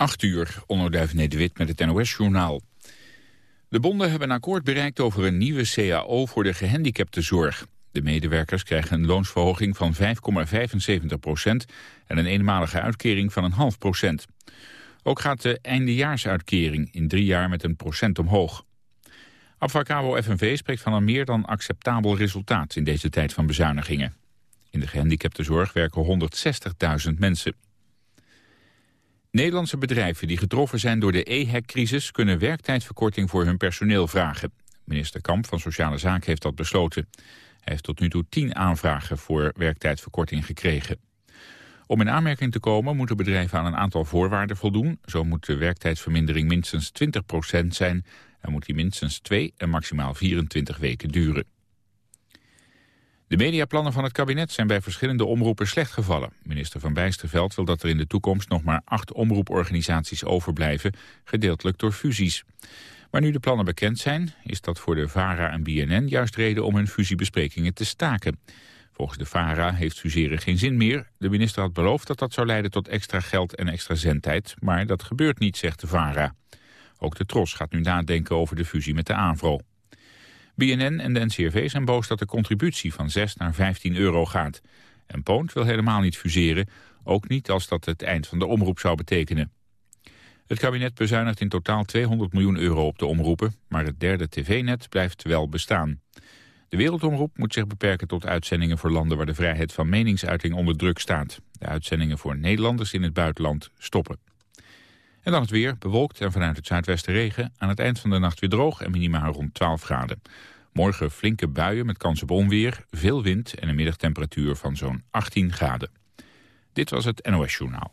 8 uur, Onnoduif Nederwit met het NOS-journaal. De bonden hebben een akkoord bereikt over een nieuwe CAO voor de gehandicaptenzorg. De medewerkers krijgen een loonsverhoging van 5,75 procent... en een eenmalige uitkering van een half procent. Ook gaat de eindejaarsuitkering in drie jaar met een procent omhoog. Abfacabo FNV spreekt van een meer dan acceptabel resultaat... in deze tijd van bezuinigingen. In de gehandicaptenzorg werken 160.000 mensen. Nederlandse bedrijven die getroffen zijn door de EHEC-crisis... kunnen werktijdverkorting voor hun personeel vragen. Minister Kamp van Sociale Zaken heeft dat besloten. Hij heeft tot nu toe tien aanvragen voor werktijdverkorting gekregen. Om in aanmerking te komen moeten bedrijven aan een aantal voorwaarden voldoen. Zo moet de werktijdsvermindering minstens 20% zijn... en moet die minstens 2 en maximaal 24 weken duren. De mediaplannen van het kabinet zijn bij verschillende omroepen slecht gevallen. Minister Van Bijsterveld wil dat er in de toekomst nog maar acht omroeporganisaties overblijven, gedeeltelijk door fusies. Maar nu de plannen bekend zijn, is dat voor de VARA en BNN juist reden om hun fusiebesprekingen te staken. Volgens de VARA heeft fuseren geen zin meer. De minister had beloofd dat dat zou leiden tot extra geld en extra zendtijd, maar dat gebeurt niet, zegt de VARA. Ook de TROS gaat nu nadenken over de fusie met de AVRO. BNN en de NCRV zijn boos dat de contributie van 6 naar 15 euro gaat. En Poont wil helemaal niet fuseren, ook niet als dat het eind van de omroep zou betekenen. Het kabinet bezuinigt in totaal 200 miljoen euro op de omroepen, maar het derde tv-net blijft wel bestaan. De wereldomroep moet zich beperken tot uitzendingen voor landen waar de vrijheid van meningsuiting onder druk staat. De uitzendingen voor Nederlanders in het buitenland stoppen. En dan het weer, bewolkt en vanuit het zuidwesten regen. Aan het eind van de nacht weer droog en minimaal rond 12 graden. Morgen flinke buien met kans op onweer, veel wind en een middagtemperatuur van zo'n 18 graden. Dit was het NOS Journaal.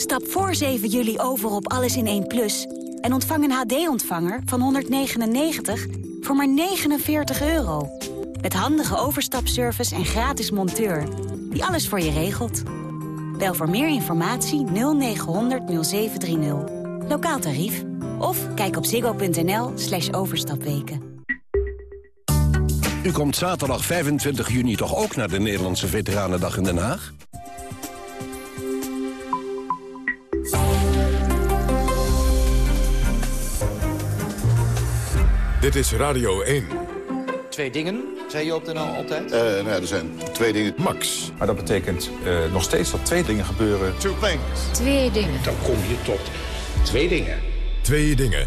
Stap voor 7 juli over op Alles in 1 Plus... en ontvang een HD-ontvanger van 199 voor maar 49 euro. Met handige overstapservice en gratis monteur... die alles voor je regelt. Bel voor meer informatie 0900 0730. Lokaal tarief. Of kijk op ziggo.nl slash overstapweken. U komt zaterdag 25 juni toch ook naar de Nederlandse Veteranendag in Den Haag? Dit is Radio 1. Twee dingen, zei je op de NL altijd? Uh, nou ja, er zijn twee dingen. Max. Maar dat betekent uh, nog steeds dat twee dingen gebeuren. Two things. Twee dingen. Dan kom je tot twee dingen. Twee dingen.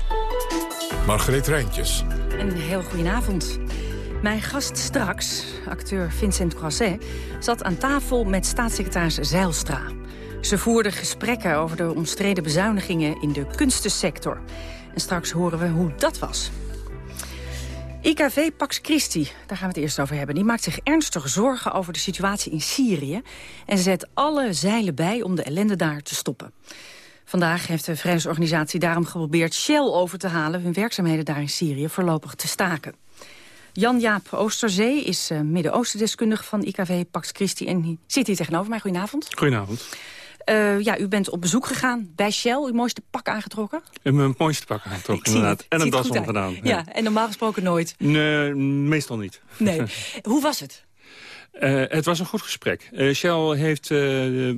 Margreet Rijntjes. Een heel goedenavond. Mijn gast straks, acteur Vincent Croisset, zat aan tafel met staatssecretaris Zeilstra. Ze voerden gesprekken over de omstreden bezuinigingen in de kunstensector. En straks horen we hoe dat was. IKV Pax Christi, daar gaan we het eerst over hebben. Die maakt zich ernstig zorgen over de situatie in Syrië... en zet alle zeilen bij om de ellende daar te stoppen. Vandaag heeft de Verenigingsorganisatie daarom geprobeerd Shell over te halen... hun werkzaamheden daar in Syrië voorlopig te staken. Jan-Jaap Oosterzee is uh, Midden-Oosten-deskundige van IKV Pax Christi... en zit hier tegenover mij. Goedenavond. Goedenavond. Uh, ja, u bent op bezoek gegaan bij Shell. Uw mooiste pak aangetrokken? En mijn mooiste pak aangetrokken, inderdaad. En een das gedaan. Ja. ja, en normaal gesproken nooit? Nee, meestal niet. Nee. Hoe was het? Uh, het was een goed gesprek. Uh, Shell heeft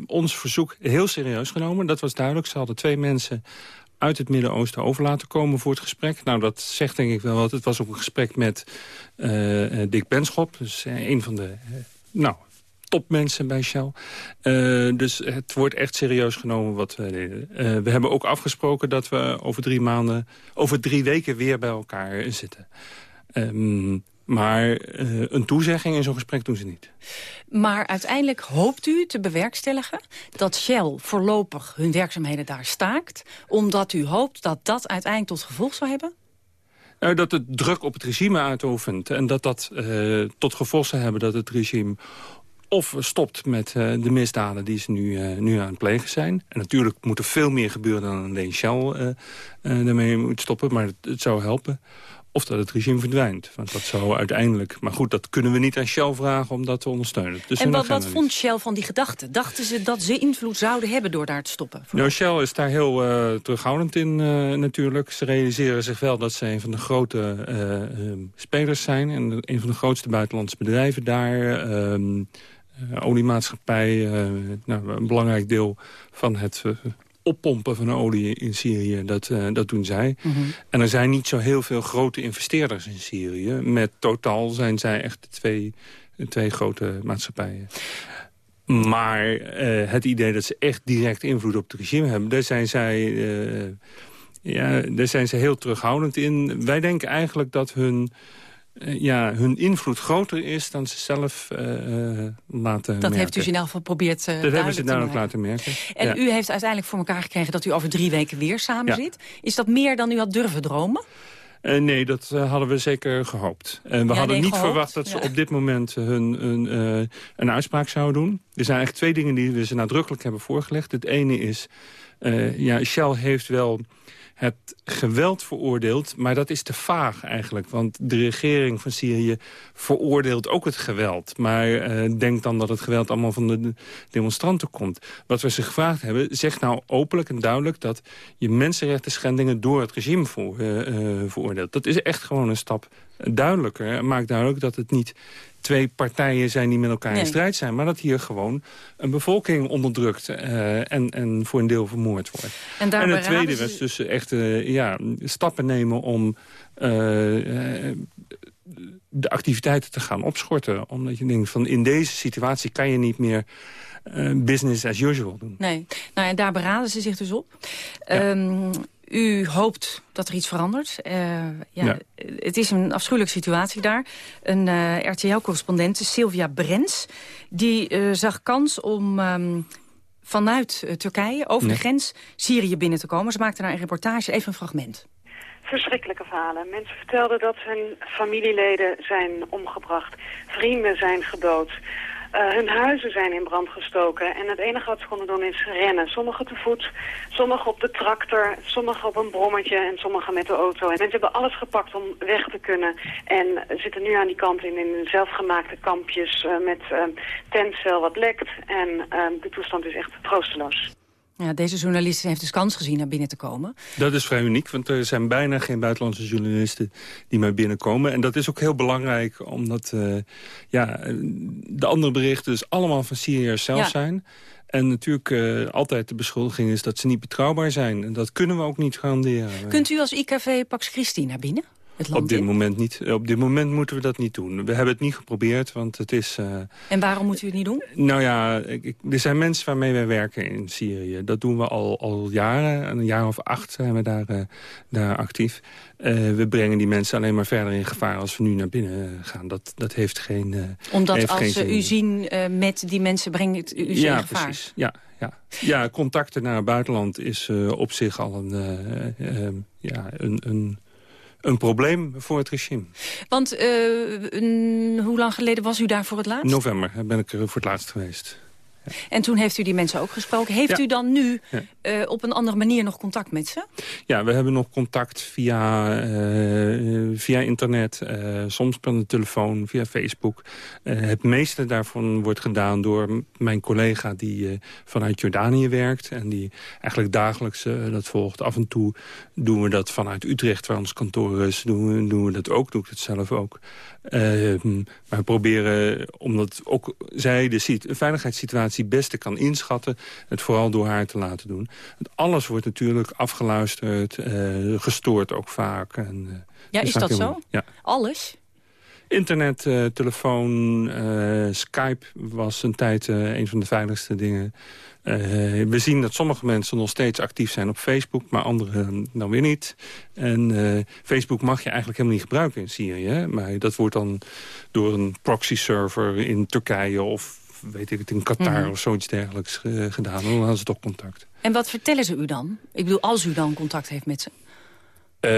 ons verzoek heel serieus genomen. Dat was duidelijk. Ze hadden twee mensen uit het Midden-Oosten over laten komen voor het gesprek. Nou, dat zegt denk ik wel wat. Het was ook een gesprek met Dick Benschop. Dus een van de nou, topmensen bij Shell. Uh, dus het wordt echt serieus genomen wat we deden. Uh, we hebben ook afgesproken dat we over drie maanden, over drie weken weer bij elkaar zitten. Ehm, maar uh, een toezegging in zo'n gesprek doen ze niet. Maar uiteindelijk hoopt u te bewerkstelligen dat Shell voorlopig hun werkzaamheden daar staakt... omdat u hoopt dat dat uiteindelijk tot gevolg zou hebben? Uh, dat het druk op het regime uitoefent. En dat dat uh, tot gevolg zou hebben dat het regime of stopt met uh, de misdaden die ze nu, uh, nu aan het plegen zijn. En natuurlijk moet er veel meer gebeuren dan alleen Shell uh, daarmee moet stoppen. Maar het, het, zou helpen. Of dat het regime verdwijnt. Want dat zou uiteindelijk... Maar goed, dat kunnen we niet aan Shell vragen om dat te ondersteunen. Dus en wat, wat vond Shell van die gedachte? Dachten ze dat ze invloed zouden hebben door daar te stoppen? Nou, Shell is daar heel terughoudend in natuurlijk. Ze realiseren zich wel dat ze een van de grote spelers zijn. En een van de grootste buitenlandse bedrijven daar... Ehm, oliemaatschappij, uh, nou, een belangrijk deel van het uh, oppompen van olie in Syrië, dat, dat doen zij. Mm -hmm. En er zijn niet zo heel veel grote investeerders in Syrië. Met totaal zijn zij echt de twee, twee grote maatschappijen. Maar het idee dat ze echt direct invloed op het regime hebben... daar zijn zij, ja, daar zijn ze heel terughoudend in. Wij denken eigenlijk dat hun ja, hun invloed groter is dan ze zelf uh, laten dat merken. heeft u in elk geval geprobeerd uh, Dat hebben ze duidelijk laten merken. En ja. u heeft uiteindelijk voor elkaar gekregen dat u over drie weken weer samen ja. zit. Is dat meer dan u had durven dromen? Uh, nee, dat uh, hadden we zeker gehoopt. En we ja, hadden nee, niet gehoopt. verwacht dat ze Ja. op dit moment hun, hun, een uitspraak zouden doen. Er zijn eigenlijk twee dingen die we ze nadrukkelijk hebben voorgelegd. Het ene is, ja, Shell heeft wel het geweld veroordeeld, maar dat is te vaag eigenlijk. Want de regering van Syrië veroordeelt ook het geweld. Maar uh, denkt dan dat het geweld allemaal van de demonstranten komt. Wat we ze gevraagd hebben, zeg nou openlijk en duidelijk... dat je mensenrechten schendingen door het regime uh, uh, veroordeelt. Dat is echt gewoon een stap duidelijker. Maakt duidelijk dat het niet twee partijen zijn die met elkaar Nee. in strijd zijn... maar dat hier gewoon een bevolking onderdrukt uh, en, en voor een deel vermoord wordt. En, En het tweede ze- was dus echt uh, ja, stappen nemen om uh, uh, de activiteiten te gaan opschorten. Omdat je denkt van in deze situatie kan je niet meer uh, business as usual doen. Nee, nou, en daar beraden ze zich dus op. Ehm, u hoopt dat er iets verandert. Uh, ja, Ja. Het is een afschuwelijke situatie daar. Een uh, RTL-correspondent, Sylvia Brens, die uh, zag kans om um, vanuit uh, Turkije over Nee. de grens Syrië binnen te komen. Ze maakte daar een reportage, even een fragment. Verschrikkelijke verhalen. Mensen vertelden dat hun familieleden zijn omgebracht. Vrienden zijn gedood. Uh, hun huizen zijn in brand gestoken. En het enige wat ze konden doen is rennen. Sommigen te voet, sommigen op de tractor, sommigen op een brommetje en sommigen met de auto. En mensen hebben alles gepakt om weg te kunnen. En zitten nu aan die kant in, in zelfgemaakte kampjes uh, met uh, tentcel wat lekt. En de toestand is echt troosteloos. Ja, deze journalist heeft dus kans gezien naar binnen te komen. Dat is vrij uniek, want er zijn bijna geen buitenlandse journalisten die maar binnenkomen. En dat is ook heel belangrijk, omdat uh, ja, de andere berichten dus allemaal van Syriërs zelf Ja. zijn. En natuurlijk uh, altijd de beschuldiging is dat ze niet betrouwbaar zijn. En dat kunnen we ook niet garanderen. Kunt u als IKV Pax Christi naar binnen? Het land Op dit, in? moment niet. Op dit moment moeten we dat niet doen. We hebben het niet geprobeerd, want het is... Uh, En waarom moet u het niet doen? nou ja, ik, er zijn mensen waarmee wij werken in Syrië. Dat doen we al, al jaren. Een jaar of acht zijn we daar, uh, daar actief. Uh, we brengen die mensen alleen maar verder in gevaar als we nu naar binnen gaan. Dat, dat heeft geen Omdat heeft als geen ze u zien met die mensen, brengt u ze ja, in gevaar? Precies. Ja, ja. ja, contacten naar het buitenland is op zich al een, ja, een, een, een probleem voor het regime. Want een, hoe lang geleden was u daar voor het laatst? November ben ik er voor het laatst geweest. En toen heeft u die mensen ook gesproken. Heeft ja. u dan nu uh, op een andere manier nog contact met ze? Ja, we hebben nog contact via, uh, via internet, uh, soms per de telefoon, via Facebook. het meeste daarvan wordt gedaan door mijn collega die vanuit Jordanië werkt... en die eigenlijk dagelijks dat volgt. Af en toe doen we dat vanuit Utrecht, waar ons kantoor is, doen we, doen we dat ook. Doe ik het zelf ook. Maar we proberen, omdat ook zij de veiligheidssituatie het beste kan inschatten... het vooral door haar te laten doen. Want alles wordt natuurlijk afgeluisterd, uh, gestoord ook vaak. En, uh, ja, is dat zo? Ja. Alles? Internet, uh, telefoon, uh, Skype was een tijd uh, een van de veiligste dingen. we zien dat sommige mensen nog steeds actief zijn op Facebook... maar anderen dan weer niet. En Facebook mag je eigenlijk helemaal niet gebruiken in Syrië. Maar dat wordt dan door een proxy-server in Turkije... of weet ik het, in Qatar mm of zoiets dergelijks gedaan. Dan hadden ze toch contact. En wat vertellen ze u dan? Ik bedoel, als u dan contact heeft met ze? Uh,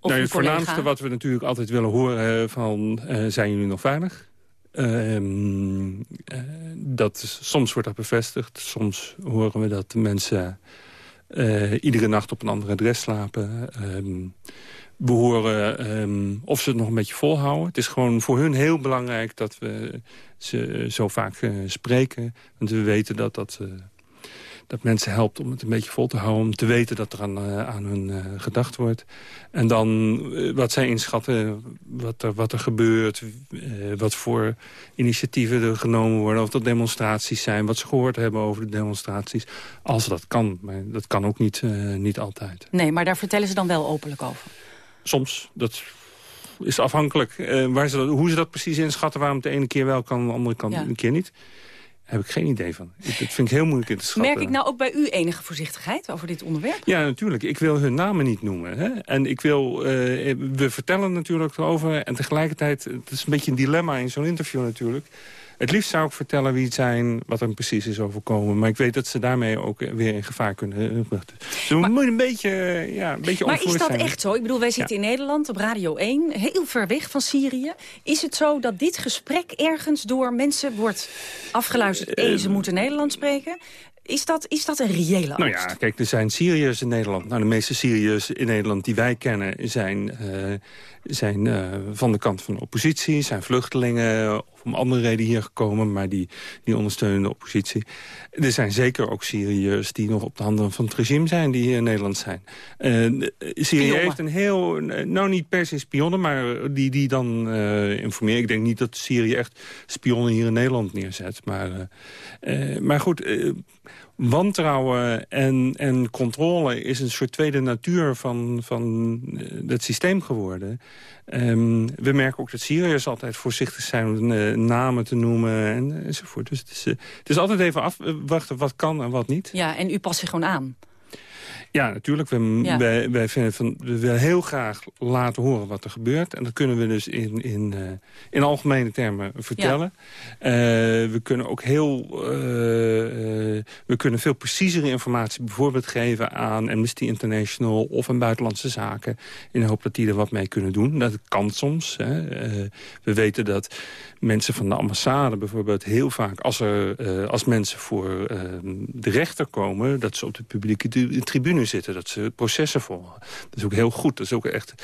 nou, het voornaamste wat we natuurlijk altijd willen horen van... Uh, zijn jullie nog veilig? Uh, dat soms wordt dat bevestigd. Soms horen we dat mensen iedere nacht op een ander adres slapen. Ehm, we horen ehm, of ze het nog een beetje volhouden. Het is gewoon voor hun heel belangrijk dat we ze zo vaak spreken. Want we weten dat dat dat mensen helpt om het een beetje vol te houden. Om te weten dat er aan, uh, aan hun gedacht wordt. En dan wat zij inschatten, wat er, wat er gebeurt. wat voor initiatieven er genomen worden. Of dat demonstraties zijn. Wat ze gehoord hebben over de demonstraties. Als dat kan. Maar dat kan ook niet, niet altijd. Nee, maar daar vertellen ze dan wel openlijk over? Soms. Dat is afhankelijk waar ze dat, hoe ze dat precies inschatten. Waarom het de ene keer wel kan, de andere kant een keer niet heb ik geen idee van. Dat vind ik heel moeilijk in te schatten. Merk ik nou ook bij u enige voorzichtigheid over dit onderwerp? Ja, natuurlijk. Ik wil hun namen niet noemen. Hè? En ik wil, uh, we vertellen natuurlijk over. En tegelijkertijd, het is een beetje een dilemma in zo'n interview natuurlijk. Het liefst zou ik vertellen wie het zijn, wat er precies is overkomen. Maar ik weet dat ze daarmee ook weer in gevaar kunnen. Dus we moeten een beetje, ja, een beetje Maar is dat echt zo? Ik bedoel, wij zitten in Nederland op Radio 1, heel ver weg van Syrië. Is het zo dat dit gesprek ergens door mensen wordt afgeluisterd... eh, ze moeten Nederlands spreken? Is dat, is dat een reële angst? Nou ja, kijk, er zijn Syriërs in Nederland. Nou, de meeste Syriërs in Nederland die wij kennen... zijn, uh, zijn uh, van de kant van de oppositie, zijn vluchtelingen om andere reden hier gekomen, maar die, die ondersteunen de oppositie. Er zijn zeker ook Syriërs die nog op de handen van het regime zijn, die hier in Nederland zijn. Uh, Syrië heeft een heel, nou niet per se spionnen, maar die, die dan informeren. Ik denk niet dat Syrië echt spionnen hier in Nederland neerzet. Maar, maar goed wantrouwen en, en controle is een soort tweede natuur van, van het systeem geworden. Um, we merken ook dat Syriërs altijd voorzichtig zijn om uh, namen te noemen en, enzovoort. Dus het is, het is altijd even afwachten wat kan en wat niet. Ja, en u past zich gewoon aan. Ja, natuurlijk. We, wij, wij vinden van, we willen heel graag laten horen wat er gebeurt. En dat kunnen we dus in, in, uh, in algemene termen vertellen. Ja. Uh, we kunnen ook heel... Uh, we kunnen veel preciezere informatie bijvoorbeeld geven aan Amnesty International... of aan Buitenlandse Zaken. In de hoop dat die er wat mee kunnen doen. Dat kan soms. Hè. we weten dat mensen van de ambassade bijvoorbeeld heel vaak... als, er, als mensen voor de rechter komen... dat ze op de publieke tribune zitten. Dat ze processen volgen. Dat is ook heel goed. Dat is ook echt,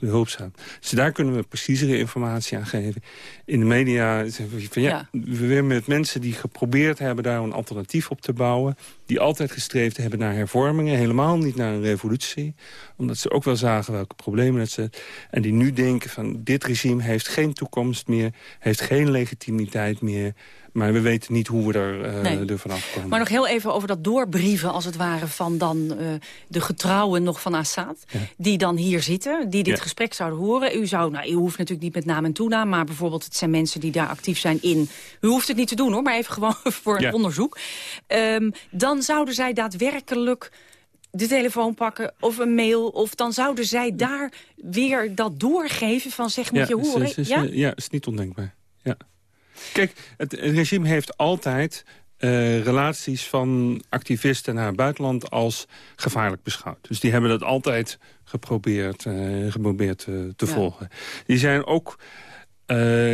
behulpzaam. Dus daar kunnen we preciezere informatie aan geven. In de media van ja, we willen met mensen die geprobeerd hebben daar een alternatief op te bouwen. Die altijd gestreefd hebben naar hervormingen. Helemaal niet naar een revolutie. Omdat ze ook wel zagen welke problemen het zijn. En die nu denken van dit regime heeft geen toekomst meer. Heeft geen legitimiteit meer. Maar we weten niet hoe we er, uh, nee. er vanaf komen. Maar nog heel even over dat doorbrieven, als het ware, van dan uh, de getrouwen nog van Assad. Ja. Die dan hier zitten, die dit ja. gesprek zouden horen. U zou, nou, u hoeft natuurlijk niet met naam en toenaam, maar bijvoorbeeld het zijn mensen die daar actief zijn in. U hoeft het niet te doen hoor, maar even gewoon voor een ja. onderzoek. Um, dan zouden zij daadwerkelijk de telefoon pakken of een mail... of dan zouden zij daar weer dat doorgeven van zeg, moet je horen. Is, is, ja, ja, is niet ondenkbaar. Ja. Kijk, het, het regime heeft altijd uh, relaties van activisten naar het buitenland als gevaarlijk beschouwd. Dus die hebben dat altijd geprobeerd, uh, geprobeerd uh, te ja. volgen. Die zijn ook...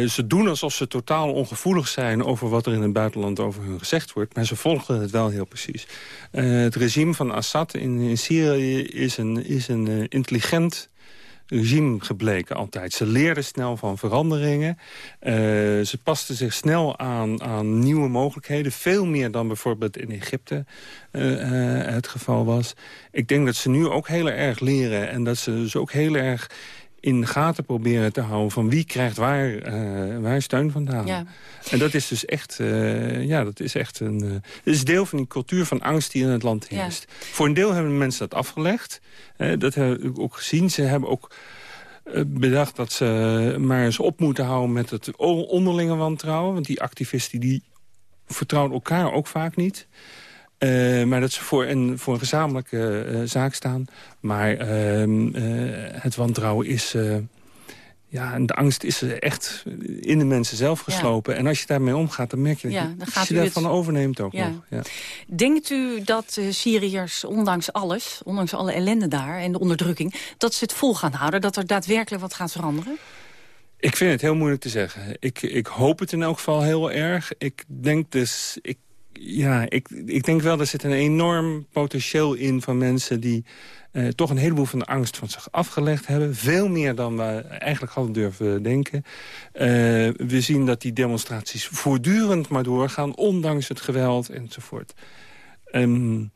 ze doen alsof ze totaal ongevoelig zijn over wat er in het buitenland over hun gezegd wordt. Maar ze volgen het wel heel precies. het regime van Assad in, in Syrië is een, is een intelligent regime gebleken altijd. Ze leerden snel van veranderingen. Uh, ze pasten zich snel aan, aan nieuwe mogelijkheden. Veel meer dan bijvoorbeeld in Egypte uh, uh, het geval was. Ik denk dat ze nu ook heel erg leren. En dat ze dus ook heel erg in de gaten proberen te houden... van wie krijgt waar, uh, waar steun vandaan. Ja. En dat is dus echt, uh, ja, dat is echt een... Uh, het is deel van die cultuur van angst die in het land heerst. Ja. Voor een deel hebben mensen dat afgelegd. dat hebben we ook gezien. Ze hebben ook bedacht dat ze maar eens op moeten houden met het onderlinge wantrouwen. Want die activisten die vertrouwen elkaar ook vaak niet. Uh, maar dat ze voor een, voor een gezamenlijke uh, zaak staan. Maar uh, het wantrouwen is... ja, en de angst is echt in de mensen zelf geslopen. Ja. En als je daarmee omgaat, dan merk je dat ja, je, je daarvan het... overneemt ook ja. nog. Denkt u dat de Syriërs, ondanks alles, ondanks alle ellende daar... en de onderdrukking, dat ze het vol gaan houden? Dat er daadwerkelijk wat gaat veranderen? Ik vind het heel moeilijk te zeggen. Ik, ik hoop het in elk geval heel erg. Ik denk dus... Ik, ja, ik, ik denk wel, er zit een enorm potentieel in van mensen... die eh, toch een heleboel van de angst van zich afgelegd hebben. Veel meer dan we eigenlijk hadden durven denken. Uh, we zien dat die demonstraties voortdurend maar doorgaan... ondanks het geweld enzovoort. Um,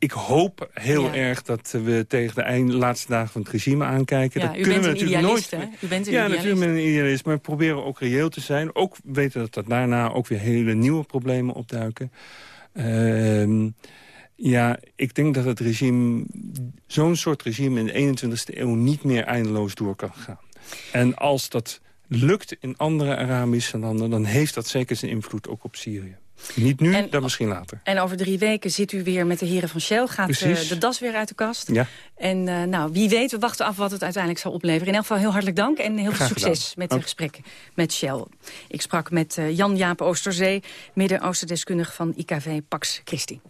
ik hoop heel ja. erg dat we tegen de eind, laatste dagen van het regime aankijken. Ja, dat kunnen we natuurlijk nooit. Hè? U bent een ja, idealist. natuurlijk ben een idealist. Maar we proberen ook reëel te zijn. Ook weten dat, dat daarna ook weer hele nieuwe problemen opduiken. Uh, ja, ik denk dat het regime, zo'n soort regime in de 21ste eeuw niet meer eindeloos door kan gaan. En als dat lukt in andere Arabische landen, dan heeft dat zeker zijn invloed ook op Syrië. Niet nu, dan misschien later. En over drie weken zit u weer met de heren van Shell. Gaat uh, de das weer uit de kast. Ja. En uh, nou, wie weet, we wachten af wat het uiteindelijk zal opleveren. In elk geval heel hartelijk dank en heel veel succes met de Ook. gesprekken met Shell. Ik sprak met uh, Jan-Jaap Oosterzee, Midden-Oosterdeskundige van IKV Pax Christi.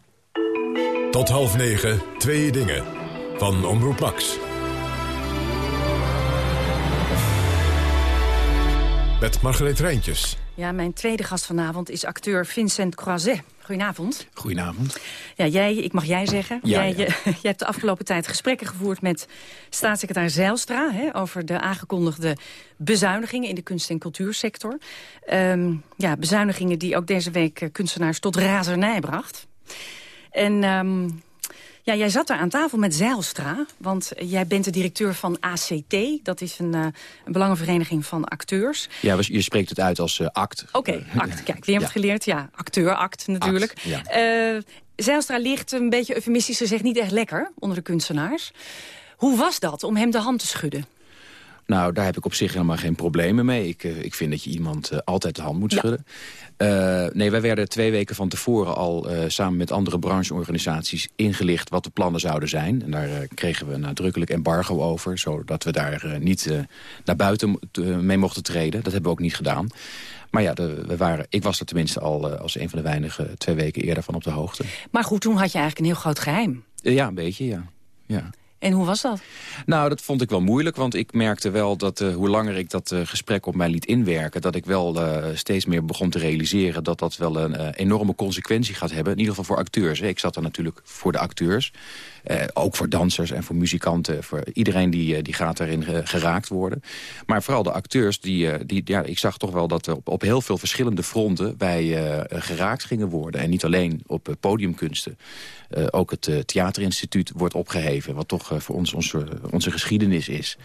Tot half negen, twee dingen. Van Omroep Max. Met Margreet Rijntjes. Ja, mijn tweede gast vanavond is acteur Vincent Croiset. Goedenavond. Goedenavond. Ja, jij, ik mag jij zeggen. Ja, jij, ja. Je, hebt de afgelopen tijd gesprekken gevoerd met staatssecretaris Zijlstra... Hè, over de aangekondigde bezuinigingen in de kunst- en cultuursector. Um, ja, bezuinigingen die ook deze week kunstenaars tot razernij bracht. En um, ja, jij zat daar aan tafel met Zijlstra, want jij bent de directeur van ACT. Dat is een, uh, een belangenvereniging van acteurs. Ja, je spreekt het uit als uh, act. Oké, okay, act. Kijk, weer ja. wat geleerd. Ja, acteur-act natuurlijk. Act, ja. uh, Zijlstra ligt een beetje eufemistisch gezegd niet echt lekker onder de kunstenaars. Hoe was dat om hem de hand te schudden? Nou, daar heb ik op zich helemaal geen problemen mee. Ik, uh, ik vind dat je iemand uh, altijd de hand moet schudden. Ja. Uh, nee, wij werden twee weken van tevoren al samen met andere brancheorganisaties ingelicht wat de plannen zouden zijn. En daar kregen we nadrukkelijk embargo over, zodat we daar niet naar buiten mee mochten treden. Dat hebben we ook niet gedaan. Maar ja, de, we waren, ik was er tenminste al als een van de weinigen twee weken eerder van op de hoogte. Maar goed, toen had je eigenlijk een heel groot geheim. ja, een beetje, ja. ja. En hoe was dat? Nou, dat vond ik wel moeilijk, want ik merkte wel dat uh, hoe langer ik dat uh, gesprek op mij liet inwerken... dat ik wel uh, steeds meer begon te realiseren dat dat wel een enorme consequentie gaat hebben. In ieder geval voor acteurs. Hè. Ik zat er natuurlijk voor de acteurs. Ook voor dansers en voor muzikanten. Voor iedereen die, die gaat daarin geraakt worden. Maar vooral de acteurs, die, die, ja, ik zag toch wel dat op, op heel veel verschillende fronten... wij geraakt gingen worden. En niet alleen op podiumkunsten. ook het Theaterinstituut wordt opgeheven, wat toch voor ons onze, onze geschiedenis is.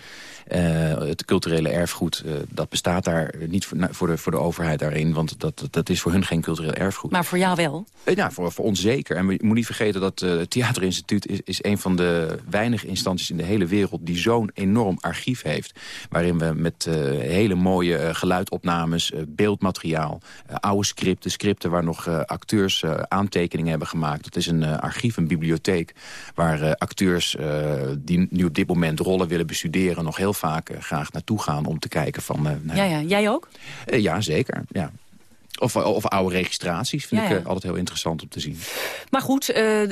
Uh, het culturele erfgoed, uh, dat bestaat daar niet voor, voor, de, voor de overheid daarin. Want dat, dat is voor hun geen cultureel erfgoed. Maar voor jou wel? Uh, ja, voor, voor ons zeker. En we moeten niet vergeten dat het Theaterinstituut is, is een van de weinige instanties in de hele wereld... die zo'n enorm archief heeft. Waarin we met hele mooie geluidopnames, beeldmateriaal... oude scripten, scripten waar nog acteurs aantekeningen hebben gemaakt. Dat is een archief, een bibliotheek, waar acteurs die nu op dit moment rollen willen bestuderen... nog heel vaak uh, graag naartoe gaan om te kijken van... Uh, nou, ja, ja, jij ook? Uh, ja, zeker. Ja. Of, of oude registraties vind ja, ik ja. altijd heel interessant om te zien. Maar goed,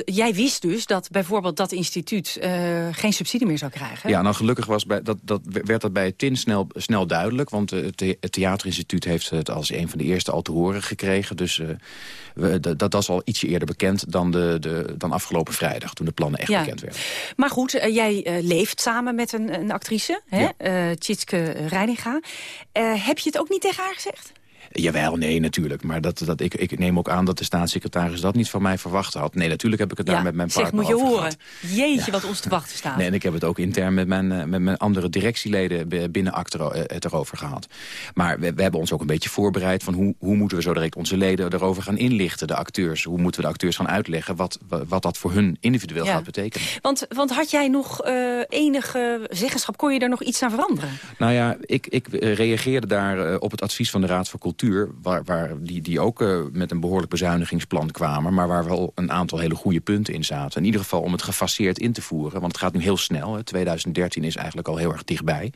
jij wist dus dat bijvoorbeeld dat instituut geen subsidie meer zou krijgen. Ja, nou gelukkig was bij, dat, dat, werd dat bij TIN snel, snel duidelijk. Want het, het Theaterinstituut heeft het als een van de eerste al te horen gekregen. Dus we, dat, was al ietsje eerder bekend dan, de, de, dan afgelopen vrijdag... toen de plannen echt ja. bekend werden. Maar goed, jij leeft samen met een, een actrice, hè? Tjitske Reininga. heb je het ook niet tegen haar gezegd? Jawel, nee, natuurlijk. Maar dat, dat, ik, ik neem ook aan dat de staatssecretaris dat niet van mij verwacht had. Nee, natuurlijk heb ik het daar met mijn partner zeg, moet je horen. Jeetje, wat ons te wachten staat. Nee, en ik heb het ook intern met mijn, met mijn andere directieleden binnen Actro het erover gehad. Maar we, we, hebben ons ook een beetje voorbereid van hoe, hoe moeten we zo direct onze leden erover gaan inlichten, de acteurs. Hoe moeten we de acteurs gaan uitleggen wat, wat dat voor hun individueel gaat betekenen. Want, want had jij nog uh, enige zeggenschap, kon je er nog iets aan veranderen? Nou ja, ik, ik reageerde daar op het advies van de Raad voor Cultuur, waar, waar die, die ook uh, met een behoorlijk bezuinigingsplan kwamen, maar waar wel een aantal hele goede punten in zaten. In ieder geval om het gefaseerd in te voeren, want het gaat nu heel snel. Hè. 2013 is eigenlijk al heel erg dichtbij.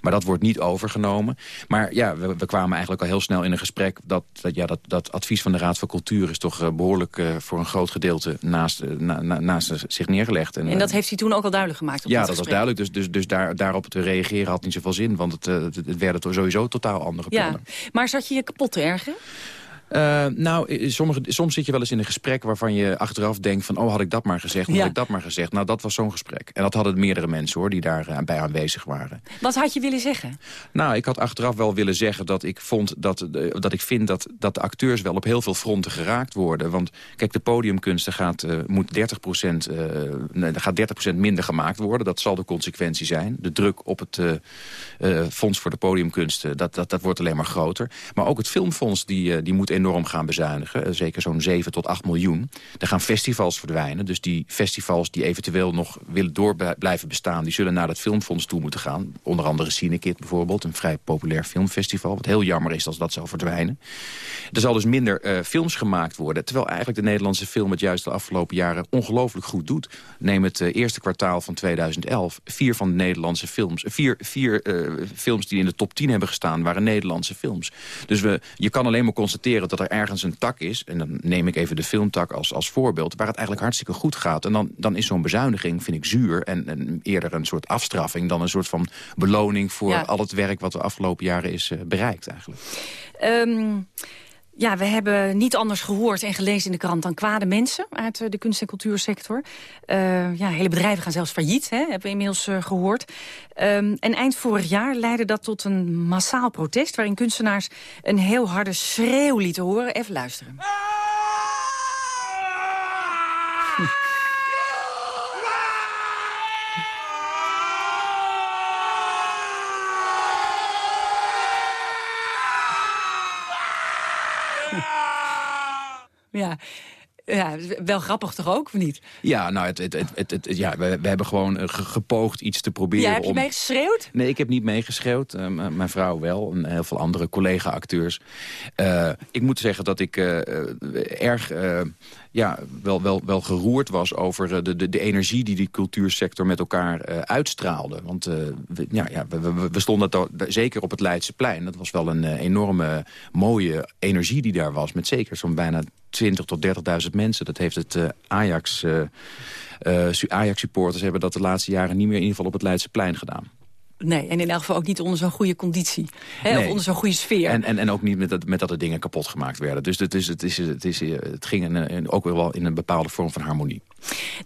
Maar dat wordt niet overgenomen. Maar ja, we, we kwamen eigenlijk al heel snel in een gesprek... dat, dat, ja, dat, dat advies van de Raad van Cultuur is toch uh, behoorlijk uh, voor een groot gedeelte naast, na, na, naast zich neergelegd. En, en dat heeft hij toen ook al duidelijk gemaakt? Op ja, dat, dat was duidelijk. Dus, dus, dus daar, daarop te reageren had niet zoveel zin. Want het, het werden sowieso totaal andere plannen. Ja. Maar zat je je kapot te? Uh, nou, sommige, soms zit je wel eens in een gesprek waarvan je achteraf denkt van... oh, had ik dat maar gezegd, had ja. ik dat maar gezegd. Nou, dat was zo'n gesprek. En dat hadden meerdere mensen, hoor, die daarbij bij aanwezig waren. Wat had je willen zeggen? Nou, ik had achteraf wel willen zeggen dat ik, vond dat, dat ik vind dat, dat de acteurs wel op heel veel fronten geraakt worden. Want kijk, de podiumkunsten gaat, uh, moet 30 procent, uh, nee, gaat 30% minder gemaakt worden. Dat zal de consequentie zijn. De druk op het Fonds voor de Podiumkunsten, dat, dat, dat wordt alleen maar groter. Maar ook het Filmfonds, die, die moet enorm gaan bezuinigen. Zeker zo'n 7 tot 8 miljoen. Er gaan festivals verdwijnen. Dus die festivals die eventueel nog willen door blijven bestaan... die zullen naar het filmfonds toe moeten gaan. Onder andere Cinekit bijvoorbeeld. Een vrij populair filmfestival. Wat heel jammer is als dat zou verdwijnen. Er zal dus minder uh, films gemaakt worden. Terwijl eigenlijk de Nederlandse film het juist de afgelopen jaren... ongelooflijk goed doet. Neem het uh, eerste kwartaal van 2011. Vier van de Nederlandse films. Vier, vier films die in de top 10 hebben gestaan... waren Nederlandse films. Dus we, je kan alleen maar constateren dat er ergens een tak is... en dan neem ik even de filmtak als, als voorbeeld... waar het eigenlijk hartstikke goed gaat. En dan, dan is zo'n bezuiniging, vind ik, zuur... En, en, eerder een soort afstraffing dan een soort van beloning... voor ja. al het werk wat de afgelopen jaren is uh, bereikt eigenlijk. Um... Ja, we hebben niet anders gehoord en gelezen in de krant dan kwade mensen uit de kunst- en cultuursector. Uh, ja, hele bedrijven gaan zelfs failliet, hè, hebben we inmiddels uh, gehoord. Um, en eind vorig jaar leidde dat tot een massaal protest... waarin kunstenaars een heel harde schreeuw lieten horen. Even luisteren. Hm. Ja, ja, wel grappig toch ook, of niet? Ja, nou, het, het, het, het ja, we, we, hebben gewoon gepoogd iets te proberen. Ja, heb je om... meegeschreeuwd? Nee, ik heb niet meegeschreeuwd. Uh, mijn vrouw wel, en heel veel andere collega-acteurs. Uh, ik moet zeggen dat ik uh, erg ja, wel, wel, wel geroerd was over de, de, de energie die die cultuursector met elkaar uh, uitstraalde. Want uh, we, ja, ja, we, we, stonden dat, zeker op het Leidseplein. Dat was wel een enorme mooie energie die daar was. Met zeker zo'n bijna 20 tot 30.000 mensen. Dat heeft het Ajax... Ajax-supporters hebben dat de laatste jaren niet meer in ieder geval op het Leidseplein gedaan. Nee, en in elk geval ook niet onder zo'n goede conditie. Hè? Nee. Of onder zo'n goede sfeer. En, en, en ook niet met dat, met dat de dingen kapot gemaakt werden. Dus het, is, het, is, het, is, het ging in, in, ook wel in een bepaalde vorm van harmonie.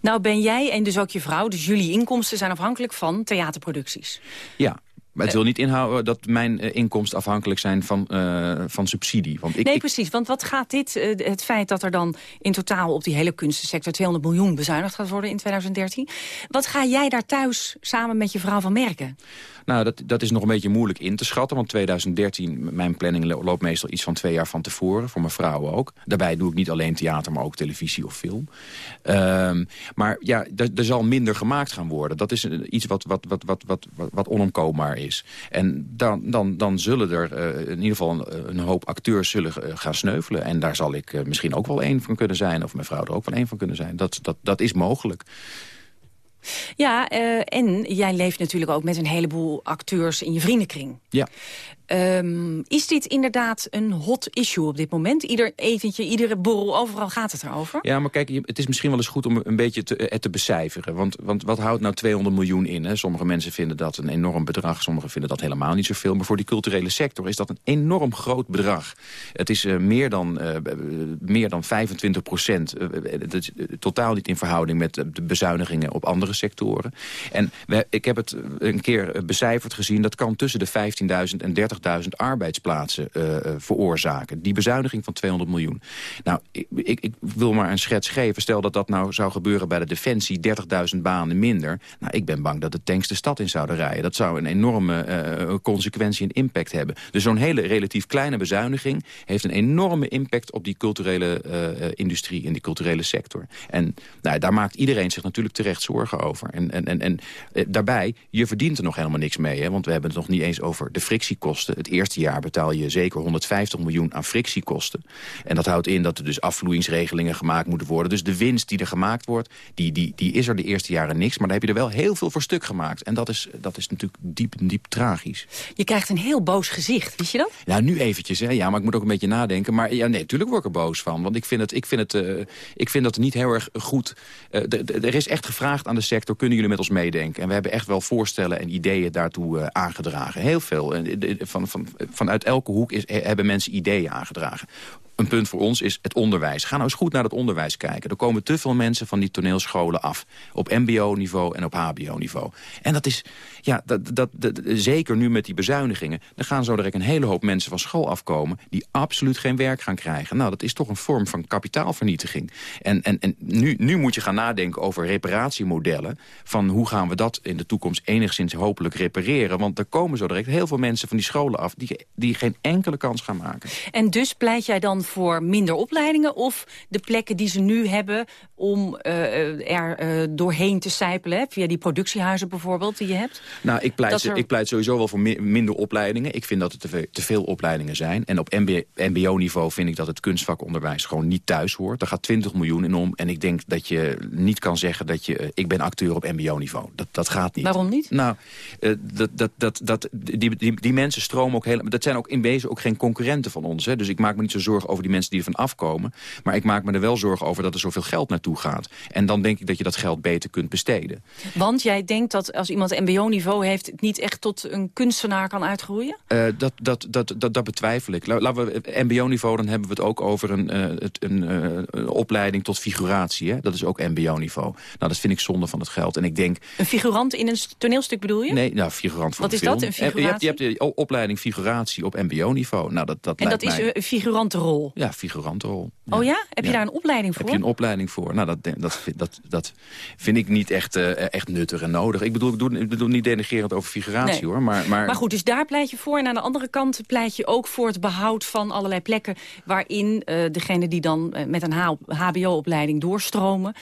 Nou ben jij en dus ook je vrouw, dus jullie inkomsten zijn afhankelijk van theaterproducties. Ja, maar het wil niet inhouden dat mijn uh, inkomsten afhankelijk zijn van, uh, van subsidie. Want ik, nee, ik... precies. Want wat gaat dit, uh, het feit dat er dan in totaal op die hele kunstensector 200 miljoen bezuinigd gaat worden in 2013. Wat ga jij daar thuis samen met je vrouw van merken? Nou, dat, dat is nog een beetje moeilijk in te schatten. Want 2013, mijn planning loopt meestal iets van twee jaar van tevoren. Voor mijn vrouw ook. Daarbij doe ik niet alleen theater, maar ook televisie of film. Um, maar ja, er zal minder gemaakt gaan worden. Dat is iets wat, wat, wat, wat, wat, wat onomkoombaar En dan, dan, dan zullen er uh, in ieder geval een, hoop acteurs zullen uh, gaan sneuvelen. En daar zal ik uh, misschien ook wel één van kunnen zijn. Of mijn vrouw er ook wel één van kunnen zijn. Dat, dat, dat is mogelijk. Ja, uh, en jij leeft natuurlijk ook met een heleboel acteurs in je vriendenkring. Ja. Um, is dit inderdaad een hot issue op dit moment? Ieder etentje, iedere borrel, overal gaat het erover? Ja, maar kijk, het is misschien wel eens goed om een beetje te, het te becijferen. Want, want wat houdt nou 200 miljoen in? Hè? Sommige mensen vinden dat een enorm bedrag. Sommigen vinden dat helemaal niet zoveel. Maar voor die culturele sector is dat een enorm groot bedrag. Het is uh, meer, dan, uh, meer dan 25 procent. Uh, totaal niet in verhouding met de bezuinigingen op andere sectoren. En we, ik heb het een keer becijferd gezien... dat kan tussen de 15.000 en 30.000 arbeidsplaatsen uh, veroorzaken. Die bezuiniging van 200 miljoen. Nou, ik, ik, wil maar een schets geven. Stel dat dat nou zou gebeuren bij de Defensie, 30.000 banen minder. Nou, ik ben bang dat de tanks de stad in zouden rijden. Dat zou een enorme consequentie en impact hebben. Dus zo'n hele relatief kleine bezuiniging... heeft een enorme impact op die culturele industrie in die culturele sector. En nou, daar maakt iedereen zich natuurlijk terecht zorgen over. En, en, en, en daarbij, je verdient er nog helemaal niks mee. Hè? Want we hebben het nog niet eens over de frictiekosten. Het eerste jaar betaal je zeker 150 miljoen aan frictiekosten. En dat houdt in dat er dus afvloeingsregelingen gemaakt moeten worden. Dus de winst die er gemaakt wordt, die, die, die is er de eerste jaren niks. Maar daar heb je er wel heel veel voor stuk gemaakt. En dat is, dat is natuurlijk diep, diep tragisch. Je krijgt een heel boos gezicht, wist je dat? Nou, nu eventjes, hè. Ja, maar ik moet ook een beetje nadenken. Maar ja, nee, natuurlijk word ik er boos van. Want ik vind, het, ik vind, het, uh, ik vind dat niet heel erg goed... Uh, er is echt gevraagd aan de sector, kunnen jullie met ons meedenken? En we hebben echt wel voorstellen en ideeën daartoe uh, aangedragen. Heel veel. Van, van, vanuit elke hoek is, hebben mensen ideeën aangedragen een punt voor ons is het onderwijs. Ga nou eens goed naar het onderwijs kijken. Er komen te veel mensen van die toneelscholen af. Op mbo-niveau en op hbo-niveau. En dat is, ja, dat, dat, zeker nu met die bezuinigingen... dan gaan zo direct een hele hoop mensen van school afkomen... die absoluut geen werk gaan krijgen. Nou, dat is toch een vorm van kapitaalvernietiging. En, en, en nu, nu moet je gaan nadenken over reparatiemodellen... van hoe gaan we dat in de toekomst enigszins hopelijk repareren. Want er komen zo direct heel veel mensen van die scholen af... die, die geen enkele kans gaan maken. En dus pleit jij dan voor minder opleidingen... of de plekken die ze nu hebben om uh, er uh, doorheen te sijpelen... via die productiehuizen bijvoorbeeld die je hebt? Nou, ik pleit, er... ik pleit sowieso wel voor minder opleidingen. Ik vind dat er te veel, te veel opleidingen zijn. En op mbo-niveau vind ik dat het kunstvakonderwijs gewoon niet thuis hoort. Daar gaat 20 miljoen in om. En ik denk dat je niet kan zeggen dat je... ik ben acteur op mbo-niveau. Dat, dat gaat niet. Waarom niet? Nou, dat, dat, dat, dat, die, die, die mensen stromen ook helemaal... Dat zijn ook in wezen ook geen concurrenten van ons. Hè. Dus ik maak me niet zo zorgen over die mensen die ervan afkomen. Maar ik maak me er wel zorgen over dat er zoveel geld naartoe gaat. En dan denk ik dat je dat geld beter kunt besteden. Want jij denkt dat als iemand mbo-niveau heeft... het niet echt tot een kunstenaar kan uitgroeien? Uh, dat, dat, dat, dat, dat betwijfel ik. Laten we mbo-niveau, dan hebben we het ook over een, uh, een, uh, een, opleiding tot figuratie. Hè? Dat is ook mbo-niveau. Nou, dat vind ik zonde van het geld. En ik denk... Een figurant in een toneelstuk bedoel je? Nee, nou, figurant voor Wat is film. dat, een figuratie? Je hebt, je hebt de opleiding figuratie op mbo-niveau. Nou, dat, dat en dat mij... is een Ja, figurantenrol. Ja. Oh ja? Heb je daar een opleiding voor? Heb je een opleiding voor? Nou, dat, dat, dat, dat vind ik niet echt, uh, echt nuttig en nodig. Ik bedoel, ik, doe, ik bedoel niet denigerend over figuratie, nee. hoor. Maar, maar... maar goed, dus daar pleit je voor. En aan de andere kant pleit je ook voor het behoud van allerlei plekken... waarin uh, degenen die dan uh, met een hbo-opleiding doorstromen...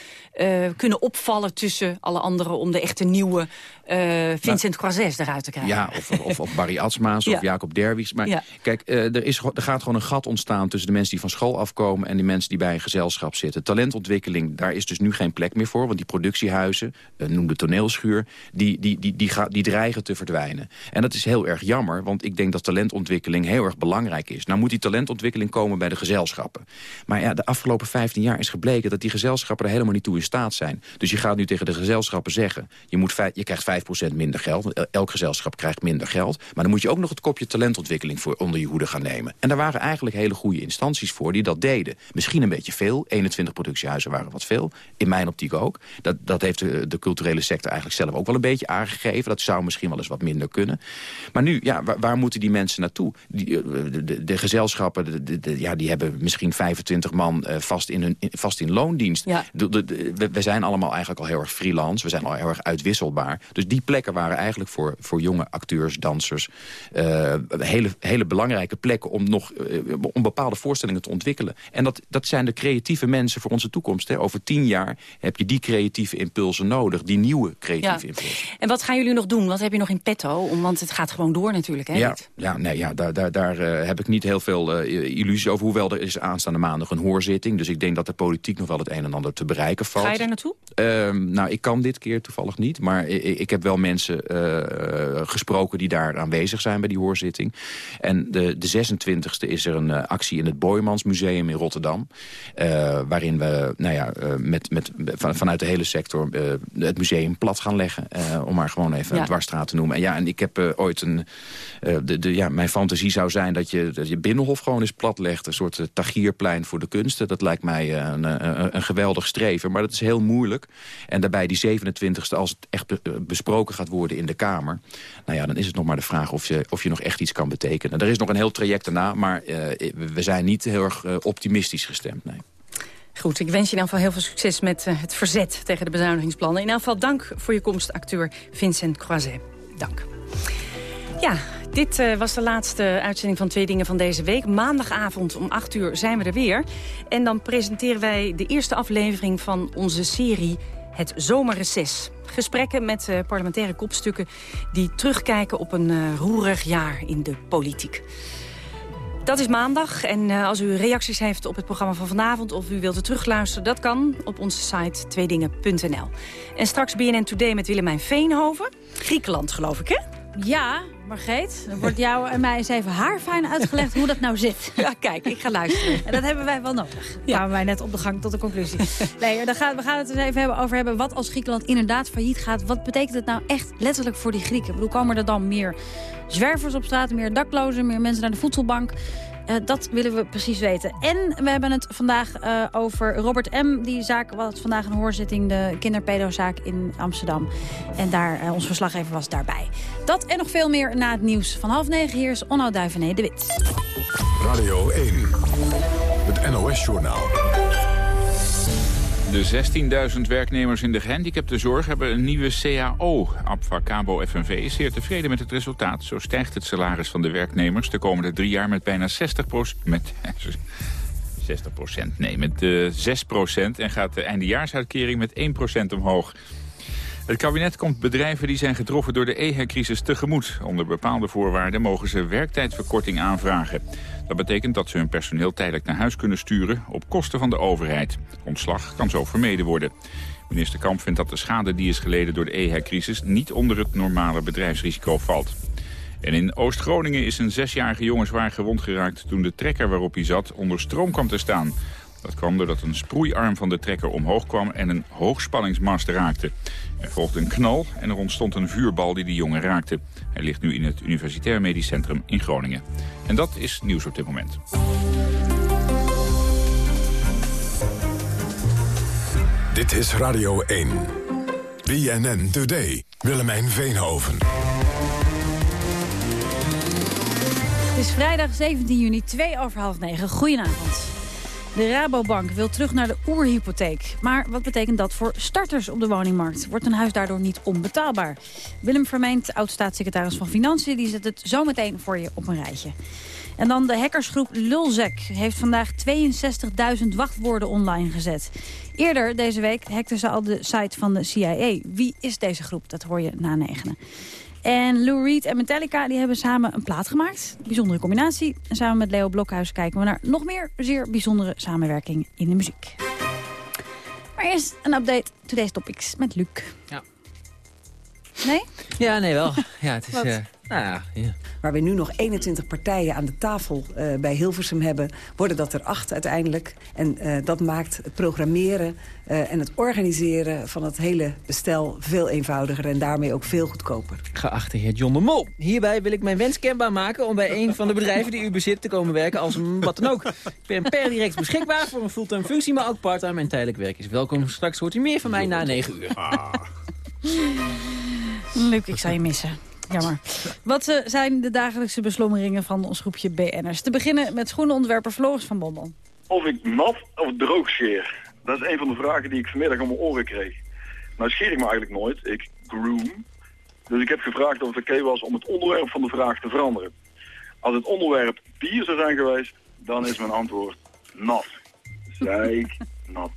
kunnen opvallen tussen alle anderen om de echte nieuwe Vincent nou, Croizet eruit te krijgen. Ja, of, of, of Barry Atsmaas ja. of Jacob Derwies. Maar ja. kijk, er, is, er gaat gewoon een gat ontstaan tussen de mensen die van school afkomen... en die mensen die bij een gezelschap zitten. Talentontwikkeling, daar is dus nu geen plek meer voor. Want die productiehuizen, uh, noem de toneelschuur... Die, die, die, die, die dreigen te verdwijnen. En dat is heel erg jammer, want ik denk dat talentontwikkeling... heel erg belangrijk is. Nou moet die talentontwikkeling komen bij de gezelschappen. Maar ja, de afgelopen 15 jaar is gebleken... dat die gezelschappen er helemaal niet toe in staat zijn. Dus je gaat nu tegen de gezelschappen zeggen... je, moet je krijgt 5% minder geld. Elk gezelschap krijgt minder geld. Maar dan moet je ook nog het kopje talentontwikkeling voor onder je hoede gaan nemen. En daar waren eigenlijk hele goede instanties voor die dat deden. Misschien een beetje veel. 21 productiehuizen waren wat veel. In mijn optiek ook. Dat, dat heeft de, de culturele sector eigenlijk zelf ook wel een beetje aangegeven. Dat zou misschien wel eens wat minder kunnen. Maar nu, ja, waar, waar moeten die mensen naartoe? Die, de, de, de, gezelschappen, de, ja, die hebben misschien 25 man uh, vast, in hun, vast in loondienst. Ja. we, we zijn allemaal eigenlijk al heel erg freelance. We zijn al heel erg uitwisselbaar. Dus die plekken waren eigenlijk voor, voor jonge acteurs, dansers... Uh, hele, hele belangrijke plekken om nog uh, om bepaalde voorstellingen te ontwikkelen. En dat, dat zijn de creatieve mensen voor onze toekomst. Hè. Over tien jaar heb je die creatieve impulsen nodig. Die nieuwe creatieve ja. impulsen. En wat gaan jullie nog doen? Wat heb je nog in petto? Want het gaat gewoon door natuurlijk. Hè, ja, ja, nee, ja, daar, daar, daar uh, heb ik niet heel veel illusies over. Hoewel er is aanstaande maandag een hoorzitting. Dus ik denk dat de politiek nog wel het een en ander te bereiken valt. Ga je daar naartoe? Uh, nou, ik kan dit keer toevallig niet. Maar ik, ik heb wel mensen uh, gesproken die daar aanwezig zijn bij die hoorzitting. En de, de 26e is er een actie in het Boijmansmuseum in Rotterdam. waarin we nou ja, met, met, vanuit de hele sector het museum plat gaan leggen. om maar gewoon even ja. een dwarsstraat te noemen. En ja, en ik heb ooit een... de, de, ja, mijn fantasie zou zijn dat je, dat je Binnenhof gewoon eens plat legt. Een soort tagierplein voor de kunsten. Dat lijkt mij een, een, een geweldig streven. Maar dat is heel moeilijk. En daarbij die 27e, als het echt besproken gaat worden in de Kamer... nou ja, dan is het nog maar de vraag of je, of je nog echt iets kan betekenen. Er is nog een heel traject daarna, maar uh, we zijn niet heel erg uh, optimistisch gestemd, nee. Goed, ik wens je in ieder geval heel veel succes met uh, het verzet tegen de bezuinigingsplannen. In ieder geval dank voor je komst, acteur Vincent Croiset. Dank. Ja, dit was de laatste uitzending van Twee Dingen van deze week. Maandagavond om 8 uur zijn we er weer. En dan presenteren wij de eerste aflevering van onze serie Het Zomerreces. Gesprekken met uh, parlementaire kopstukken die terugkijken op een uh, roerig jaar in de politiek. Dat is maandag. En uh, als u reacties heeft op het programma van vanavond... of u wilt het terugluisteren, dat kan op onze site tweedingen.nl. En straks BNN Today met Willemijn Veenhoven. Griekenland, geloof ik, hè? Ja, Margreet, dan wordt jou en mij eens even haarfijn uitgelegd hoe dat nou zit. Ja, kijk, ik ga luisteren. En dat hebben wij wel nodig. Ja. Kwamen wij net op de gang tot de conclusie. Nee, dan gaan, we gaan het eens even hebben over hebben wat als Griekenland inderdaad failliet gaat. Wat betekent het nou echt letterlijk voor die Grieken? Ik bedoel, komen er dan meer zwervers op straat, meer daklozen, meer mensen naar de voedselbank? Uh, dat willen we precies weten. En we hebben het vandaag uh, over Robert M. Die zaak was vandaag een hoorzitting, de kinderpedozaak in Amsterdam. En daar, uh, ons verslaggever was daarbij. Dat en nog veel meer na het nieuws. Van half negen hier is Onno Duivené de Wit. Radio 1, het NOS-journaal. De 16.000 werknemers in de gehandicaptenzorg hebben een nieuwe CAO. Abfacabo FNV is zeer tevreden met het resultaat. Zo stijgt het salaris van de werknemers de komende drie jaar met bijna 60% Met, 60% nee, met uh, 6% En gaat de eindejaarsuitkering met 1% omhoog. Het kabinet komt bedrijven die zijn getroffen door de EHEC-crisis tegemoet. Onder bepaalde voorwaarden mogen ze werktijdverkorting aanvragen. Dat betekent dat ze hun personeel tijdelijk naar huis kunnen sturen op kosten van de overheid. Ontslag kan zo vermeden worden. Minister Kamp vindt dat de schade die is geleden door de EHEC-crisis niet onder het normale bedrijfsrisico valt. En in Oost-Groningen is een zesjarige jongen zwaar gewond geraakt toen de trekker waarop hij zat onder stroom kwam te staan. Dat kwam doordat een sproeiarm van de trekker omhoog kwam en een hoogspanningsmast raakte. Er volgde een knal en er ontstond een vuurbal die de jongen raakte. Hij ligt nu in het Universitair Medisch Centrum in Groningen. En dat is nieuws op dit moment. Dit is Radio 1. BNN Today. Willemijn Veenhoven. Het is vrijdag 17 juni, 2 over half 9. Goedenavond. De Rabobank wil terug naar de oerhypotheek. Maar wat betekent dat voor starters op de woningmarkt? Wordt een huis daardoor niet onbetaalbaar? Willem Vermeend, oud-staatssecretaris van Financiën... die zet het zometeen voor je op een rijtje. En dan de hackersgroep Lulzek heeft vandaag 62.000 wachtwoorden online gezet. Eerder deze week hackten ze al de site van de CIA. Wie is deze groep? Dat hoor je na negenen. En Lou Reed en Metallica die hebben samen een plaat gemaakt. Bijzondere combinatie. En samen met Leo Blokhuis kijken we naar nog meer zeer bijzondere samenwerking in de muziek. Maar eerst een update Today's Topics met Luc. Ja. Nee? Ja, nee wel. Ja, het is... Nou ja, ja. Waar we nu nog 21 partijen aan de tafel uh, bij Hilversum hebben... worden dat er acht uiteindelijk. En uh, dat maakt het programmeren uh, en het organiseren van het hele bestel veel eenvoudiger... en daarmee ook veel goedkoper. Geachte heer John de Mol, hierbij wil ik mijn wens kenbaar maken... om bij een van de bedrijven die u bezit te komen werken als wat dan ook. Ik ben per direct beschikbaar voor een fulltime functie, maar ook parttime en tijdelijk werk is welkom. Straks hoort u meer van mij na 9 uur. Ah. Luc, ik zou je missen. Jammer. Wat uh, zijn de dagelijkse beslommeringen van ons groepje BN'ers? Te beginnen met schoenenontwerper Floris van Bommel. Of ik nat of droog scheer. Dat is een van de vragen die ik vanmiddag aan mijn oren kreeg. Nou scheer ik me eigenlijk nooit. Ik groom. Dus ik heb gevraagd of het oké was om het onderwerp van de vraag te veranderen. Als het onderwerp bier zou zijn geweest, dan is mijn antwoord nat. Zeik, nat.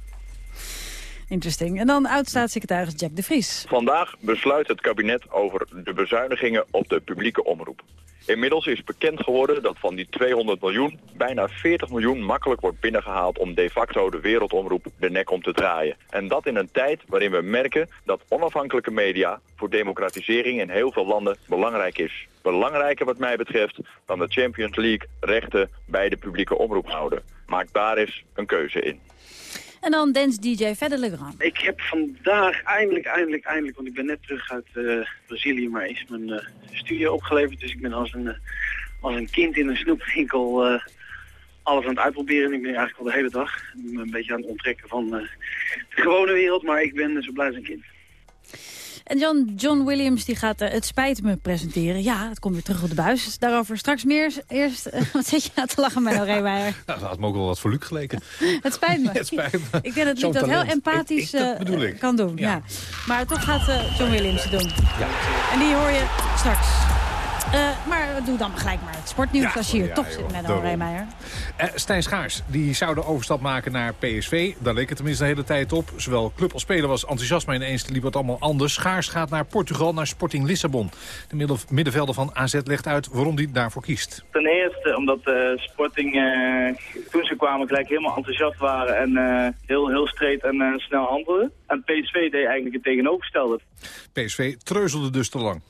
Interesting. En dan oud-staatssecretaris Jack de Vries. Vandaag besluit het kabinet over de bezuinigingen op de publieke omroep. Inmiddels is bekend geworden dat van die 200 miljoen bijna 40 miljoen makkelijk wordt binnengehaald om de facto de wereldomroep de nek om te draaien. En dat in een tijd waarin we merken dat onafhankelijke media voor democratisering in heel veel landen belangrijk is. Belangrijker wat mij betreft dan de Champions League rechten bij de publieke omroep houden. Maak daar eens een keuze in. En dan dance DJ Verder Legrand. Ik heb vandaag eindelijk, eindelijk, eindelijk, want ik ben net terug uit uh, Brazilië, maar is mijn uh, studio opgeleverd. Dus ik ben als een, uh, als een kind in een snoepwinkel alles aan het uitproberen. En ik ben eigenlijk al de hele dag een beetje aan het onttrekken van de gewone wereld, maar ik ben zo blij als een kind. En John, John Williams die gaat uh, Het Spijt Me presenteren. Ja, het komt weer terug op de buis. Daarover straks meer. Eerst, uh, wat zit je nou te lachen, Menno Reemeijer? Nou, dat had me ook wel wat voor Luc geleken. het spijt me. het spijt me. Ik denk dat Luc dat heel empathisch ik, ik, uh, kan doen. Ja. ja. Maar toch gaat John Williams het doen. Ja. En die hoor je straks. Uh, maar doe dan gelijk maar het sportnieuws ja, als je hier ja, toch joh, zit met Al Reemeijer. Uh, Stijn Schaars die zou de overstap maken naar PSV. Daar leek het tenminste de hele tijd op. Zowel club als speler was enthousiast, maar ineens liep het allemaal anders. Schaars gaat naar Portugal, naar Sporting Lissabon. De middenvelder van AZ legt uit waarom hij daarvoor kiest. Ten eerste omdat uh, Sporting toen ze kwamen gelijk helemaal enthousiast waren. En heel, heel streed en snel handelen. En PSV deed eigenlijk het tegenovergestelde. PSV treuzelde dus te lang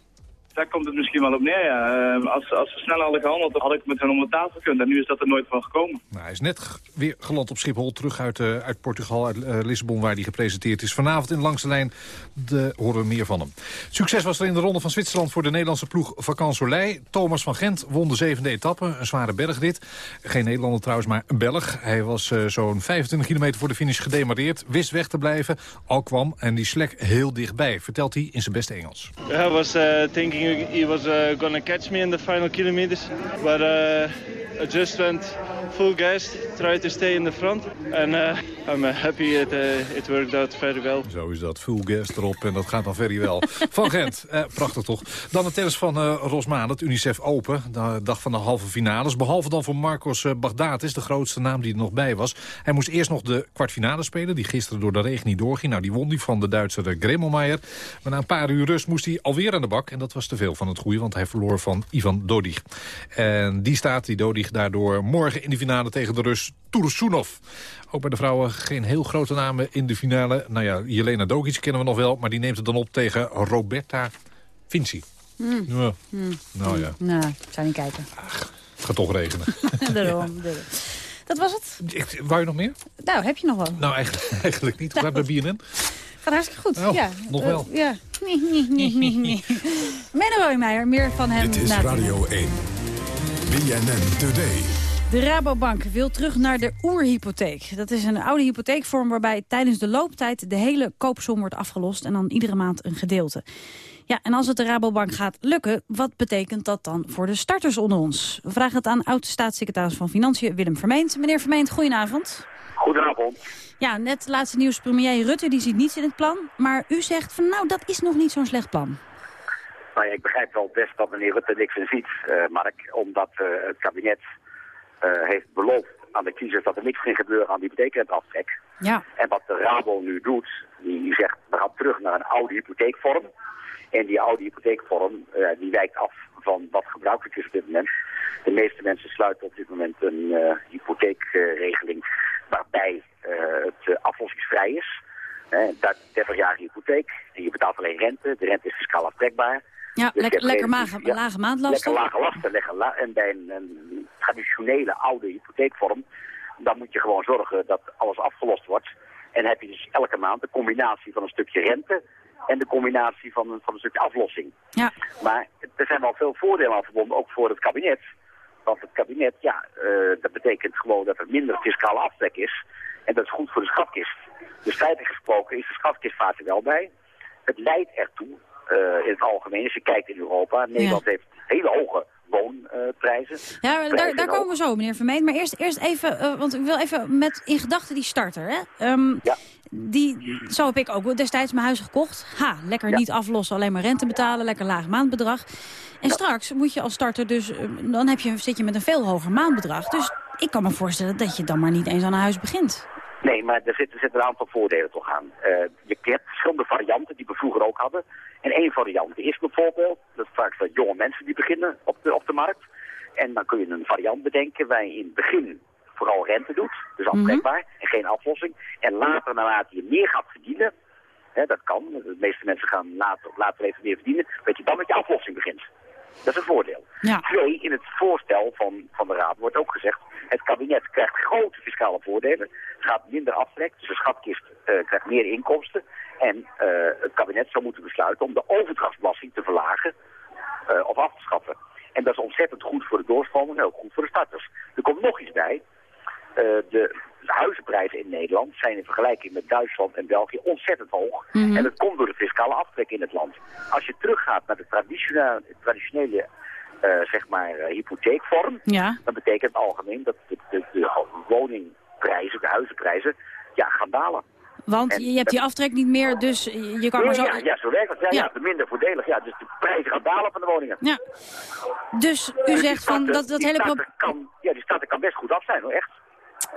daar komt het misschien wel op neer, ja. Uh, als, als ze sneller hadden gehandeld, dan had ik met hen om de tafel kunnen. En nu is dat er nooit van gekomen. Nou, hij is net weer geland op Schiphol, terug uit, uh, uit Portugal, uit uh, Lissabon, waar hij gepresenteerd is. Vanavond in Langs de Lijn de, horen we meer van hem. Succes was er in de ronde van Zwitserland voor de Nederlandse ploeg Vacan Soleil. Thomas van Gent won de zevende etappe, een zware bergrit. Geen Nederlander trouwens, maar een Belg. Hij was zo'n 25 kilometer voor de finish gedemareerd, wist weg te blijven, al kwam en die slek heel dichtbij, vertelt hij in zijn beste Engels. I was thinking he was uh, gonna catch me in the final kilometers, but uh, I just went full gas, tried to stay in the front, and uh, I'm happy it, uh, it worked out very well. Zo is dat, full gas erop en dat gaat dan very wel. Van Gent, eh, prachtig toch. Dan de tennis van uh, Rosmaan, het UNICEF Open, de dag van de halve finales. Behalve dan voor Marcos uh, Bagdatis, de grootste naam die er nog bij was. Hij moest eerst nog de kwartfinale spelen, die gisteren door de regen niet doorging. Nou, die won die van de Duitser Gremelmeijer. Maar na een paar uur rust moest hij alweer aan de bak. En dat was te veel van het goede, want hij verloor van Ivan Dodig. En die staat, die Dodig, daardoor morgen in de finale tegen de Rus Tursunov. Ook bij de vrouwen geen heel grote namen in de finale. Nou ja, Jelena Dogic kennen we nog wel, maar die neemt het dan op tegen Roberta Vinci. Mm. Ja. Mm. Nou ja. Nou, ik zou niet kijken. Ach, het gaat toch regenen. daarom, daarom. Dat was het. Ik, wou je nog meer? Nou, heb je nog wel. Nou, eigenlijk, eigenlijk niet. Hoe nou. bij BNN? Gaat hartstikke goed. Oh, ja. Nog wel. Uh, ja. Menno Roymeijer, meer van hem. Dit is Radio 1. BNN Today. De Rabobank wil terug naar de oerhypotheek. Dat is een oude hypotheekvorm waarbij tijdens de looptijd de hele koopsom wordt afgelost en dan iedere maand een gedeelte. Ja, en als het de Rabobank gaat lukken, wat betekent dat dan voor de starters onder ons? We vragen het aan oud-staatssecretaris van Financiën Willem Vermeend. Meneer Vermeend, goedenavond. Goedenavond. Ja, net laatste nieuws, premier Rutte die ziet niets in het plan. Maar u zegt van nou, dat is nog niet zo'n slecht plan. Nou ja, ik begrijp wel best dat meneer Rutte niks in ziet, uh, Mark. Omdat uh, het kabinet uh, heeft beloofd aan de kiezers dat er niks ging gebeuren aan die hypotheekrenteaftrek. Ja. En wat de Rabo nu doet, die zegt we gaan terug naar een oude hypotheekvorm. En die oude hypotheekvorm uh, die wijkt af van wat gebruikelijk is op dit moment. De meeste mensen sluiten op dit moment een uh, hypotheekregeling waarbij het aflossingsvrij is. 30 jaar hypotheek en je betaalt alleen rente. De rente is fiscaal aftrekbaar. Ja, dus lekker, lekker lage, ja, lage maandlasten. Lekker lage lasten. Lekker la en bij een, een, traditionele oude hypotheekvorm, dan moet je gewoon zorgen dat alles afgelost wordt. En heb je dus elke maand de combinatie van een stukje rente en de combinatie van een, van een stukje aflossing. Ja. Maar er zijn wel veel voordelen aan verbonden, ook voor het kabinet. Want het kabinet, ja, uh, dat betekent gewoon dat er minder fiscale aftrek is. En dat is goed voor de schatkist. Dus feitelijk gesproken is de schatkist vaart er wel bij. Het leidt ertoe uh, in het algemeen, als je kijkt in Europa, Nederland ja. heeft hele hoge woonprijzen. Uh, ja, daar, daar komen we zo, meneer Vermeend. Maar eerst, eerst even, uh, want ik wil even met in gedachten die starter. Hè? Um, ja. Die, zo heb ik ook destijds mijn huis gekocht. Ha, lekker ja. niet aflossen, alleen maar rente betalen, lekker laag maandbedrag. En ja. straks moet je als starter dus, dan heb je, zit je met een veel hoger maandbedrag. Dus ik kan me voorstellen dat je dan maar niet eens aan een huis begint. Nee, maar er zitten, zitten een aantal voordelen toch aan. Uh, je hebt verschillende varianten die we vroeger ook hadden. En één variant is bijvoorbeeld, dat is vaak dat jonge mensen die beginnen op de, op de markt. En dan kun je een variant bedenken waar je in het begin vooral rente doet, dus aftrekbaar, en geen aflossing. En later, naarmate je meer gaat verdienen, hè, dat kan, de meeste mensen gaan later, later even meer verdienen, dat je dan met je aflossing begint. Dat is een voordeel. Ja. Twee, in het voorstel van, van de Raad wordt ook gezegd... het kabinet krijgt grote fiscale voordelen. Gaat minder aftrek, dus de schatkist uh, krijgt meer inkomsten. En uh, het kabinet zou moeten besluiten om de overdrachtsbelasting te verlagen uh, of af te schaffen. En dat is ontzettend goed voor de doorstroming en ook goed voor de starters. Er komt nog iets bij. De huizenprijzen in Nederland zijn in vergelijking met Duitsland en België ontzettend hoog. Mhm. En dat komt door de fiscale aftrek in het land. Als je teruggaat naar de traditionele, traditionele uh, zeg maar, uh, hypotheekvorm, Ja. dan betekent het algemeen dat de, de, de woningprijzen, de huizenprijzen, ja, gaan dalen. Want En je hebt die aftrek niet meer, dus je kan maar zo... ja, ja, zo werkt het. Ja, ja. Ja. de minder voordelig. Ja, dus de prijzen gaan dalen van de woningen. Ja. Dus u zegt van dat, dat hele... kan, ja, die starter kan best goed af zijn hoor, echt.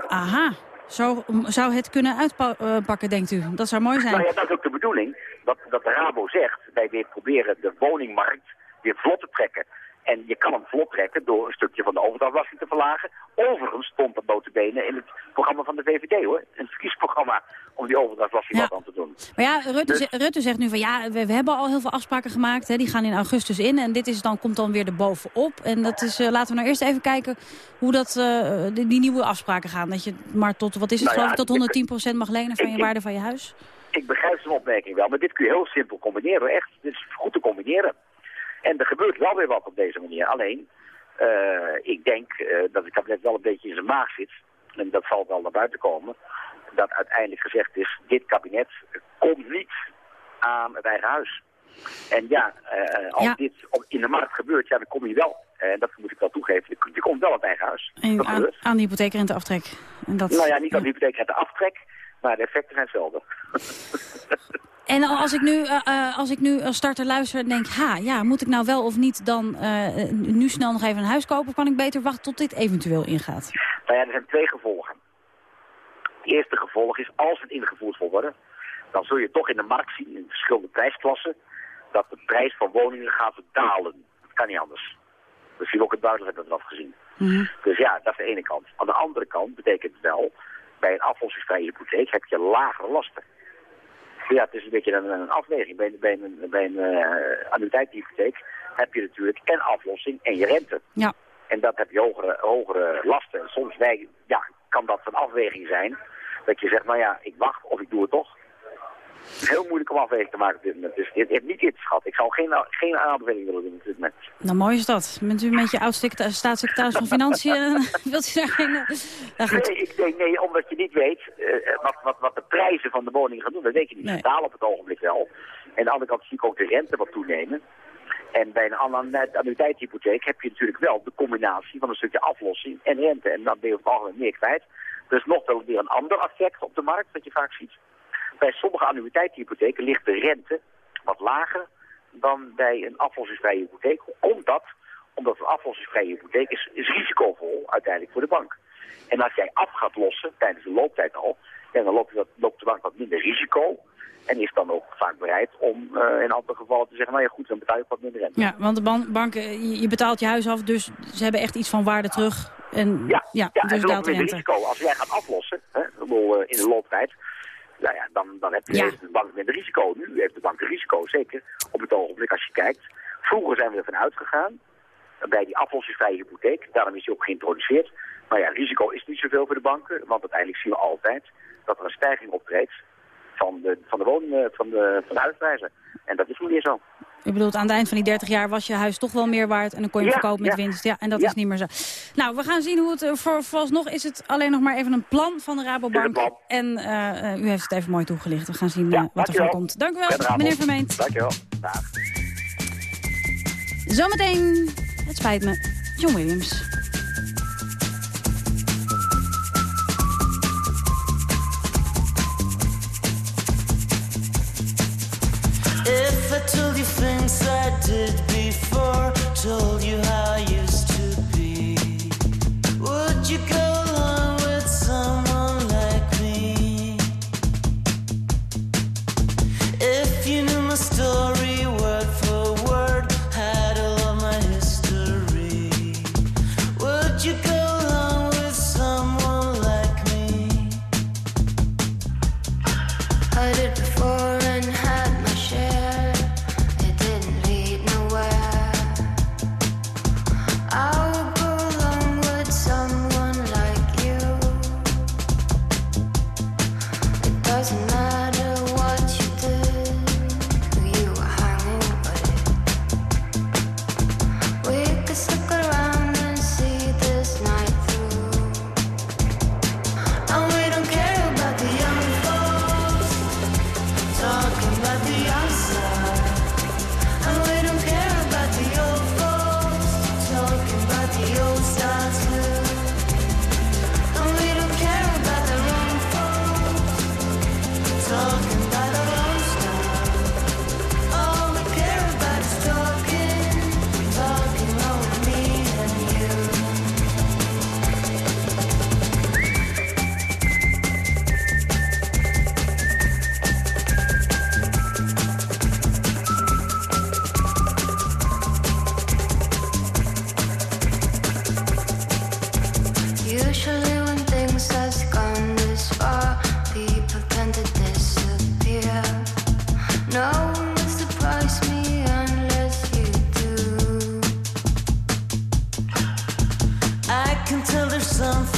Aha, zo zou het kunnen uitpakken, denkt u. Dat zou mooi zijn. Nou ja, dat is ook de bedoeling. Dat, dat de Rabo zegt, wij weer proberen de woningmarkt weer vlot te trekken. En je kan hem vlot trekken door een stukje van de overdrachtbelasting te verlagen. Overigens stond dat notabene in het programma van de VVD hoor. Een verkiesprogramma om die overdrachtbelasting Ja. wat aan te doen. Maar ja, Rutte, Dus- Rutte zegt nu van ja, we, we hebben al heel veel afspraken gemaakt. Hè, die gaan in augustus in en dit is dan, komt dan weer erbovenop. En dat is, eh, laten we nou eerst even kijken hoe dat, eh, die, die nieuwe afspraken gaan. Dat je maar tot, wat is het Nou ja, geloof ik, tot 110% mag lenen van je ik- waarde van je huis? Ik begrijp zijn opmerking wel, maar dit kun je heel simpel combineren. Echt, dit is goed te combineren. En er gebeurt wel weer wat op deze manier. Alleen, eh, ik denk eh, dat het kabinet wel een beetje in zijn maag zit. En dat zal wel naar buiten komen. Dat uiteindelijk gezegd is, dit kabinet komt niet aan het eigen huis. En ja, eh, als Ja. dit in de markt gebeurt, ja, dan kom je wel. En dat moet ik wel toegeven. Je, komt wel aan het eigen huis. En aan, de hypotheekrenteaftrek. En dat, Nou ja, niet aan de hypotheek de aftrek, maar de effecten zijn hetzelfde. En als ik nu, eh, als ik nu als starter luister en denk... ha, ja, moet ik nou wel of niet dan eh, nu snel nog even een huis kopen... of kan ik beter wachten tot dit eventueel ingaat? Nou ja, er zijn twee gevolgen. Het eerste gevolg is, als het ingevoerd wil worden, dan zul je toch in de markt zien, in verschillende prijsklassen, dat de prijs van woningen gaat dalen. Dat kan niet anders. Dat zien we ook het buitenland dat we dat gezien. Dus ja, dat is de ene kant. Aan de andere kant betekent het wel, bij een aflossingsvrije hypotheek heb je lagere lasten. Ja, het is een beetje een, een afweging. Bij, bij een, bij een eh, annuïteitshypotheek heb je natuurlijk en aflossing en je rente. Ja. En dat heb je hogere, hogere lasten. En soms wij, ja, kan dat een afweging zijn. Dat je zegt, nou ja, ik wacht of ik doe het toch. Heel moeilijk om afweging te maken op dit moment. Dus dit heeft niet in te schatten. Ik zou geen, geen aanbeveling willen doen op dit moment. Nou, mooi is dat. Bent u met je oud-staatssecretaris van Financiën... wilt u daar geen... eh, nou goed. Nee, ik denk nee, omdat je niet weet eh, wat, wat, wat de prijzen van de woningen gaan doen. Dat weet je niet. Ze dalen op het ogenblik wel. En aan de andere kant zie ik ook de rente wat toenemen. En bij een annu- annuïteitshypotheek heb je natuurlijk wel de combinatie van een stukje aflossing en rente. En dan ben je op het algemeen meer kwijt. Is nog wel weer een ander effect op de markt, wat je vaak ziet. Bij sommige annuïteitshypotheken ligt de rente wat lager dan bij een aflossingsvrije hypotheek. Hoe komt dat? Omdat een aflossingsvrije hypotheek is, is risicovol uiteindelijk voor de bank. En als jij af gaat lossen tijdens de looptijd al, ja, dan loopt, dat, loopt de bank wat minder risico. En is dan ook vaak bereid om eh, in aantal gevallen te zeggen, nou ja goed, dan betaal je wat minder rente. Ja, want de ban banken, je je betaalt je huis af, dus ze hebben echt iets van waarde terug. En ja, Ja, dus en ze daalt de rente. risico. Als jij gaat aflossen, hè, eh, in de looptijd, nou ja, dan, dan heb je, Ja. heeft de bank minder risico. Nu heeft de bank een risico, zeker op het ogenblik als je kijkt. Vroeger zijn we ervan uitgegaan, bij die aflossingsvrije hypotheek, daarom is die ook geïntroduceerd. Maar ja, risico is niet zoveel voor de banken, want uiteindelijk zien we altijd dat er een stijging optreedt van de, van de woningen, van de, van de huisprijzen. En dat is niet meer zo. Ik bedoel, aan het eind van die 30 jaar was je huis toch wel meer waard... en dan kon je Ja, verkopen met ja. winst. Ja, en dat Ja. is niet meer zo. Nou, we gaan zien hoe het... eh, Voor, vooralsnog is het alleen nog maar even een plan van de Rabobank. En eh, eh, u heeft het even mooi toegelicht. We gaan zien wat er van komt. Dank u wel, meneer Vermeend. Dankjewel. Dag. Zometeen, het spijt me, John Williams. If I told you things I did before, told you how I until there's something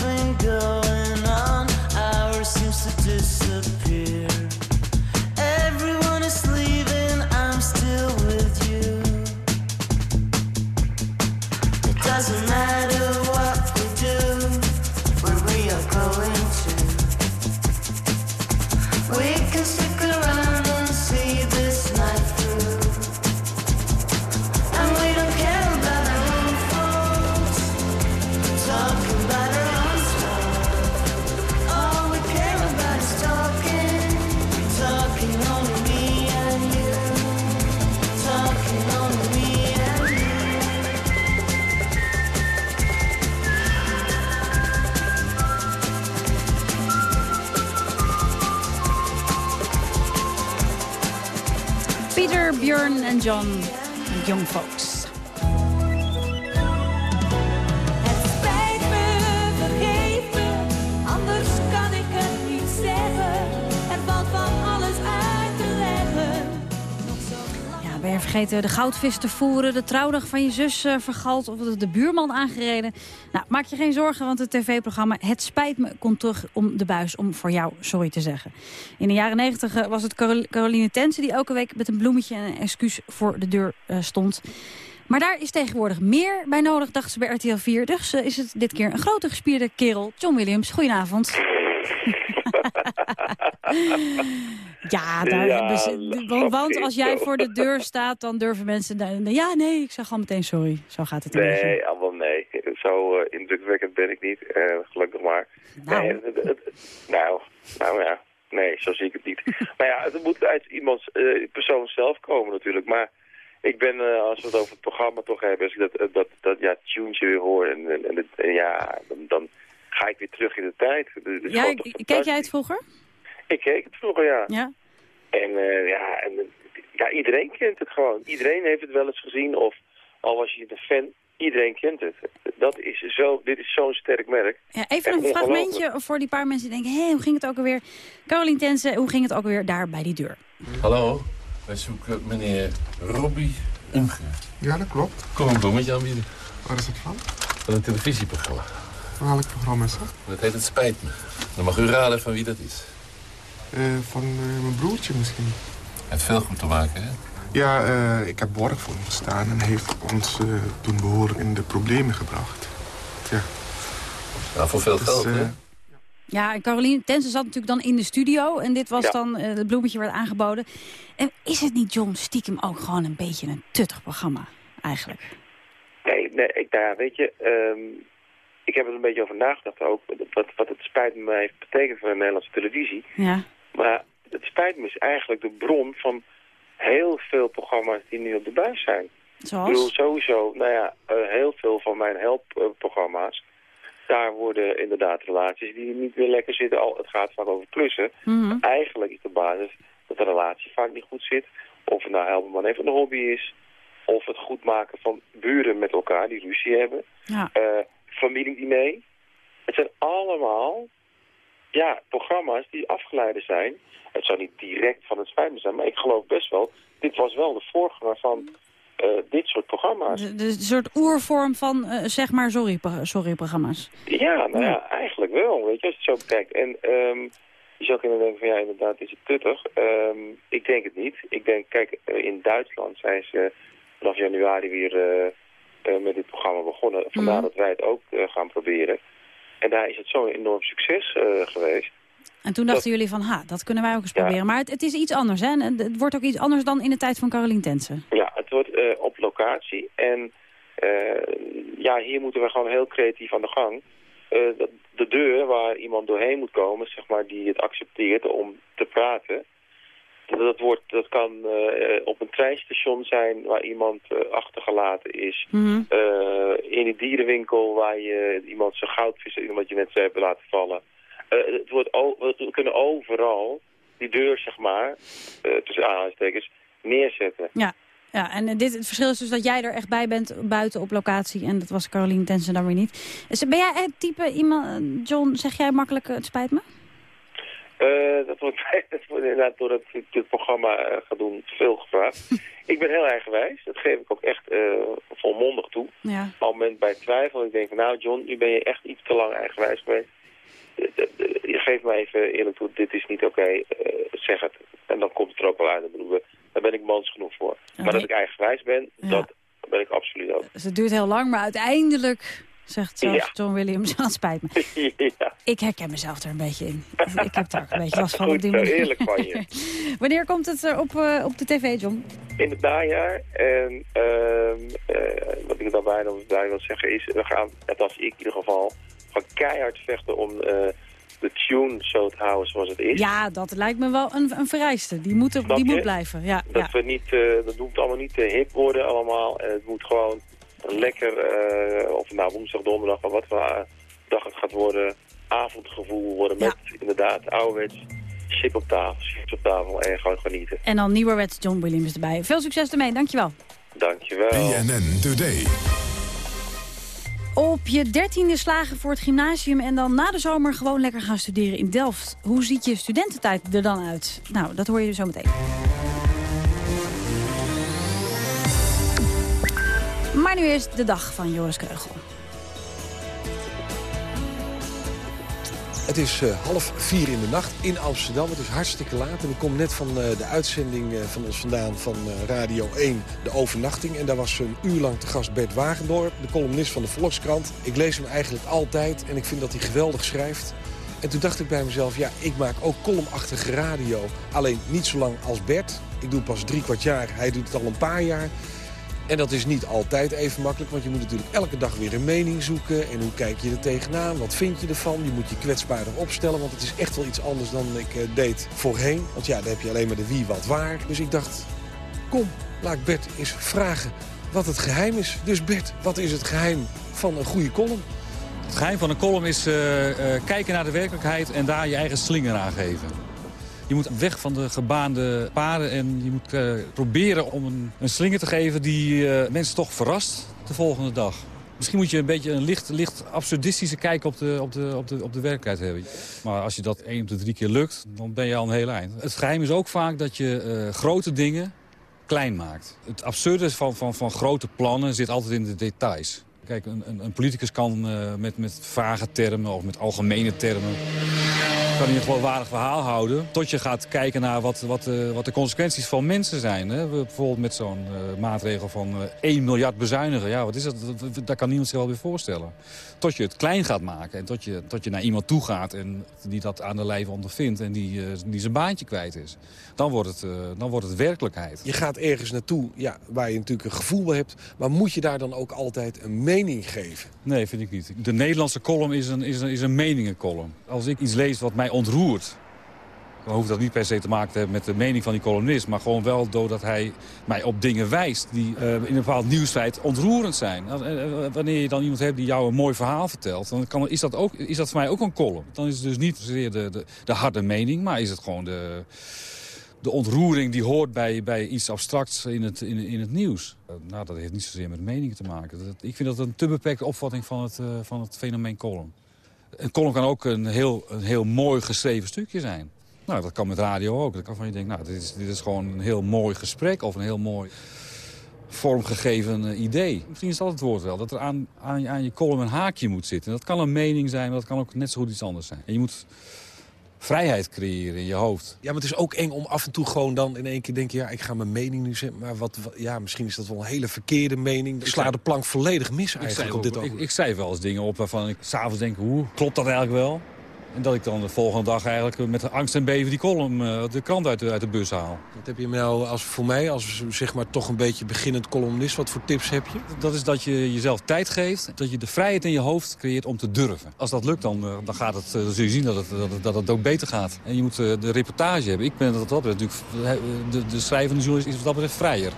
vergeten de goudvis te voeren, de trouwdag van je zus eh, vergald of de buurman aangereden? Nou, maak je geen zorgen, want het tv-programma Het Spijt Me komt terug om de buis om voor jou sorry te zeggen. In de jaren negentig was het Carol- Caroline Tense die elke week met een bloemetje en een excuus voor de deur eh, stond. Maar daar is tegenwoordig meer bij nodig, dacht ze bij RTL 4. Dus eh, is het dit keer een grote gespierde kerel, John Williams. Goedenavond. Ja, daar Ja, hebben ze, want, als jij voor de deur staat, dan durven mensen... dan- Ja, nee, ik zeg al meteen sorry. Zo gaat het beetje. Nee, allemaal nee. Zo eh, indrukwekkend ben ik niet. eh, gelukkig maar. Nou. Nee, het- het- het- nou, nou ja. Nee, zo zie ik het niet. maar ja, het moet uit iemands eh, persoon zelf komen natuurlijk. Maar ik ben, als we het over het programma toch hebben, als ik dat, dat, dat ja, tunes weer hoor en, en, en, het- en ja, dan, dan ga ik weer terug in de tijd. Ja, keek jij het vroeger? Ik keek het vroeger, ja. Ja. En eh, ja, en, ja, iedereen kent het gewoon. Iedereen heeft het wel eens gezien of al was je een fan, iedereen kent het. Dat is zo, dit is zo'n sterk merk. Ja, even een fragmentje voor die paar mensen die denken... hé, hoe ging het ook alweer? Caroline Tense, hoe ging het ook alweer daar bij die deur? Hallo, wij zoeken meneer Robbie Unge. Ja, dat klopt. Kom een bloemetje aanbieden. Waar is het van? Van een televisieprogramma. Welk programma is dat? Dat heet Het Spijt Me. Dan mag u raden van wie dat is. Eh, van eh, mijn broertje misschien. Hij heeft veel goed te maken, hè? Ja, eh, ik heb borg voor hem gestaan en heeft ons toen behoorlijk in de problemen gebracht. Ja. Nou, voor veel Dus, geld, hè? Ja, en Caroline Tense zat natuurlijk dan in de studio... en dit was Ja. dan, eh, het bloemetje werd aangeboden. En is het niet, John, stiekem ook gewoon een beetje een tuttig programma, eigenlijk? Nee, nee ik, nou ja, weet je, ehm, ik heb er een beetje over nagedacht ook. Wat, wat het spijt me heeft betekend voor de Nederlandse televisie. Ja. Maar het spijt me is eigenlijk de bron van heel veel programma's die nu op de buis zijn. Ik bedoel, Zoals? sowieso, nou ja, eh, heel veel van mijn helpprogramma's. daar worden inderdaad relaties die niet meer lekker zitten. Al, het gaat vaak over klussen. Mhm. Eigenlijk is de basis dat de relatie vaak niet goed zit. Of het nou helpen man even een hobby is. Of het goed maken van buren met elkaar die ruzie hebben. Ja. Eh, familiediner. Het zijn allemaal ja, programma's die afgeleid zijn. Het zou niet direct van het spijt me zijn, maar ik geloof best wel... dit was wel de voorganger van eh, dit soort programma's. De, de soort oervorm van, eh, zeg maar, sorry, sorry programma's. Ja, nou ja, eigenlijk wel, weet je, als je het zo bekijkt. En ehm, je zou kunnen denken van ja, inderdaad is het tuttig. Ehm, ik denk het niet. Ik denk, kijk, eh, in Duitsland zijn ze vanaf januari weer met dit programma begonnen. Vandaar Mhm. dat wij het ook eh, gaan proberen. En daar is het zo'n enorm succes eh, geweest. En toen dachten jullie van, ha, dat kunnen wij ook eens proberen. Maar het, het is iets anders, hè? Het wordt ook iets anders dan in de tijd van Caroline Tense. Ja, het wordt eh, op locatie. En eh, ja, hier moeten we gewoon heel creatief aan de gang. Eh, de deur waar iemand doorheen moet komen, zeg maar, die het accepteert om te praten. Dat, wordt, dat kan eh, op een treinstation zijn waar iemand eh, achtergelaten is. Mhm. Eh, in die dierenwinkel waar je iemand zijn goudvis, wat je net zei, hebt laten vallen. Het wordt we kunnen overal die deur, zeg maar, tussen aanhalingstekens, neerzetten. Ja, ja en dit, het verschil is dus dat jij er echt bij bent buiten op locatie. En dat was Caroline Tense dan weer niet. Ben jij het type iemand, John, zeg jij makkelijk, het spijt me? Eh, dat, wordt, dat wordt inderdaad door het, dit programma eh, gaat doen veel gevraagd. ik ben heel eigenwijs. Dat geef ik ook echt eh, volmondig toe. Ja. Op het moment bij twijfel, ik denk van nou John, nu ben je echt iets te lang eigenwijs geweest. Je geeft me even eerlijk toe, dit is niet oké, zeg het. En dan komt het er ook wel uit. Ik bedoel, daar ben ik mans genoeg voor. Maar dat ik eigenwijs ben, dat ben ik absoluut ook. Dus het duurt heel lang, maar uiteindelijk zegt zelfs Ja. John Williams, "Ah, het spijt me. ja. Ik herken mezelf er een beetje in. Ik heb ook een beetje last van. Goed op die eerlijk van je. Wanneer komt het er op, eh, op de tv, John? in het najaar. En ehm, eh, wat ik daarbij nog bij wil zeggen is, we gaan, net als ik in ieder geval, gaan keihard vechten om eh, de tune zo te houden zoals het is. Ja, dat lijkt me wel een, een vereiste. Die moet, er- die moet blijven. Ja, Dat ja. we niet, eh, dat moet allemaal niet te hip worden allemaal. En het moet gewoon lekker, eh, of nou woensdag, donderdag, of wat voor eh, dag het gaat worden, avondgevoel worden met inderdaad ouderwets chip op tafel, chips op tafel en gewoon genieten. En dan nieuwerwets John Williams erbij. Veel succes ermee, dankjewel. Dankjewel. BNN Today. Op je dertiende slagen voor het gymnasium en dan na de zomer gewoon lekker gaan studeren in Delft. Hoe ziet je studententijd er dan uit? Nou, dat hoor je zo meteen. Maar nu eerst de dag van Joris Kreugel. Het is eh, half vier in de nacht in Amsterdam. Het is hartstikke laat. En ik kom net van eh, de uitzending eh, van ons vandaan van Radio 1, de overnachting. En daar was een uur lang te gast Bert Wagendorp, de columnist van de Volkskrant. Ik lees hem eigenlijk altijd en ik vind dat hij geweldig schrijft. En toen dacht ik bij mezelf, ja, ik maak ook columnachtige radio. Alleen niet zo lang als Bert. Ik doe pas drie kwart jaar, hij doet het al een paar jaar. En dat is niet altijd even makkelijk, want je moet natuurlijk elke dag weer een mening zoeken. En hoe kijk je er tegenaan? Wat vind je ervan? Je moet je kwetsbaarder opstellen, want het is echt wel iets anders dan ik eh, deed voorheen. Want ja, dan heb je alleen maar de wie, wat, waar. Dus ik dacht, kom, laat Bert eens vragen wat het geheim is. Dus Bert, wat is het geheim van een goede column? Het geheim van een column is eh, eh, kijken naar de werkelijkheid en daar je eigen slinger aan geven. Je moet weg van de gebaande paden en je moet eh, proberen om een, een slinger te geven die eh, mensen toch verrast de volgende dag. Misschien moet je een beetje een licht, licht absurdistische kijk op de, op, de, op, de, op de werkelijkheid hebben. Maar als je dat één op de drie keer lukt, dan ben je al een heel eind. Het geheim is ook vaak dat je eh, grote dingen klein maakt. Het absurde van, van, van grote plannen zit altijd in de details. Kijk, een, een, een politicus kan met, met vage termen of met algemene termen... kan hij een geloofwaardig verhaal houden... tot je gaat kijken naar wat, wat, eh, wat de consequenties van mensen zijn. Hè? Bijvoorbeeld met zo'n eh, maatregel van eh 1 miljard bezuinigen. Ja, wat is dat? Daar kan niemand zich wel weer voorstellen. Tot je het klein gaat maken en tot je, tot je naar iemand toe gaat... en die dat aan de lijve ondervindt en die, die zijn baantje kwijt is. Dan wordt het, dan wordt het werkelijkheid. Je gaat ergens naartoe ja, waar je natuurlijk een gevoel bij hebt. Maar moet je daar dan ook altijd een mening geven? Nee, vind ik niet. De Nederlandse column is een, is een, is een meningencolumn. Als ik iets lees wat mij ontroert... dan hoeft dat niet per se te maken te hebben met de mening van die columnist... maar gewoon wel doordat hij mij op dingen wijst... die eh, in een bepaald nieuwsfeit ontroerend zijn. Als- eh, eh, wanneer je dan iemand hebt die jou een mooi verhaal vertelt... dan kan, is, dat ook, is dat voor mij ook een column. Dan is het dus niet zozeer de, de, de harde mening... maar is het gewoon de, de ontroering die hoort bij, bij iets abstracts in het, in, in het nieuws. Nou, dat heeft niet zozeer met meningen te maken. Dat, ik vind dat een te beperkte opvatting van het, van het fenomeen column. Een column kan ook een heel, een heel mooi geschreven stukje zijn. Nou, dat kan met radio ook. Dat kan van je denken, nou, dit is, dit is gewoon een heel mooi gesprek... of een heel mooi vormgegeven eh, idee. Misschien is dat het woord wel, dat er aan, aan, je- aan je column een haakje moet zitten. Dat kan een mening zijn, maar dat kan ook net zo goed iets anders zijn. En je moet vrijheid creëren in je hoofd. Ja, maar het is ook eng om af en toe gewoon dan in één keer denken... ja, ik ga mijn mening nu zeggen, maar wat, wat- ja, misschien is dat wel een hele verkeerde mening. Ik sla de plank volledig mis eigenlijk op dit ook- ik, ik schrijf wel eens dingen op waarvan ik s'avonds denk... hoe klopt dat eigenlijk wel? En dat ik dan de volgende dag eigenlijk met angst en beven die column, eh, de krant uit de, uit de bus haal. Wat heb je nou als, voor mij, als zeg maar toch een beetje beginnend columnist... wat voor tips heb je? Dat is dat je jezelf tijd geeft, dat je de vrijheid in je hoofd creëert om te durven. Als dat lukt, dan, eh, dan, gaat het, eh, dan zul je zien dat het, dat, het, dat het ook beter gaat. En je moet de reportage hebben. Ik ben dat dat betreft natuurlijk, de, de schrijvende journalist is wat dat betreft vrijer.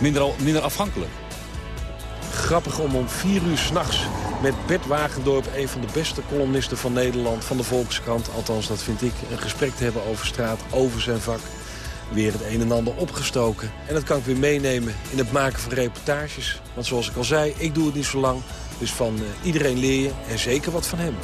Minder, al- minder afhankelijk. Grappig om om vier uur s'nachts met Bert Wagendorp... een van de beste columnisten van Nederland, van de Volkskrant... althans, dat vind ik, een gesprek te hebben over straat, over zijn vak. Weer het een en ander opgestoken. En dat kan ik weer meenemen in het maken van reportages. Want zoals ik al zei, ik doe het niet zo lang. Dus van eh, iedereen leer je en zeker wat van hem.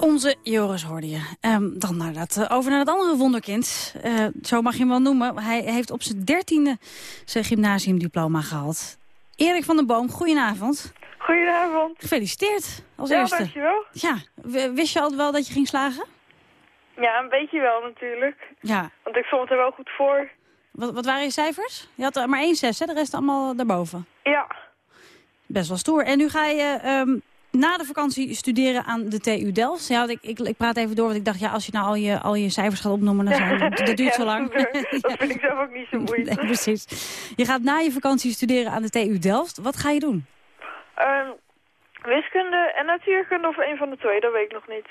Onze Joris hoorde je. Ehm, dan naar dat, eh, over naar dat andere wonderkind. Eh, zo mag je hem wel noemen. Hij heeft op zijn dertiende zijn gymnasiumdiploma gehaald. Erik van den Boom, goedenavond. Goedenavond. Gefeliciteerd als ja, eerste. dankjewel. Ja, wist je al wel dat je ging slagen? Ja, een beetje wel natuurlijk. Ja. Want ik stond er wel goed voor. Wat, wat waren je cijfers? Je had er maar één zes, hè? de rest allemaal daarboven. Ja. Best wel stoer. En nu ga je ehm, na de vakantie studeren aan de TU Delft. Ja, ik, ik, ik praat even door, want ik dacht, ja, als je nou al je, al je cijfers gaat opnoemen, dan dat, dat duurt Ja, zo lang. Dat vind ik zelf ook niet zo moeilijk. Nee, precies. Je gaat na je vakantie studeren aan de TU Delft. Wat ga je doen? Ehm, wiskunde en natuurkunde of een van de twee, dat weet ik nog niet.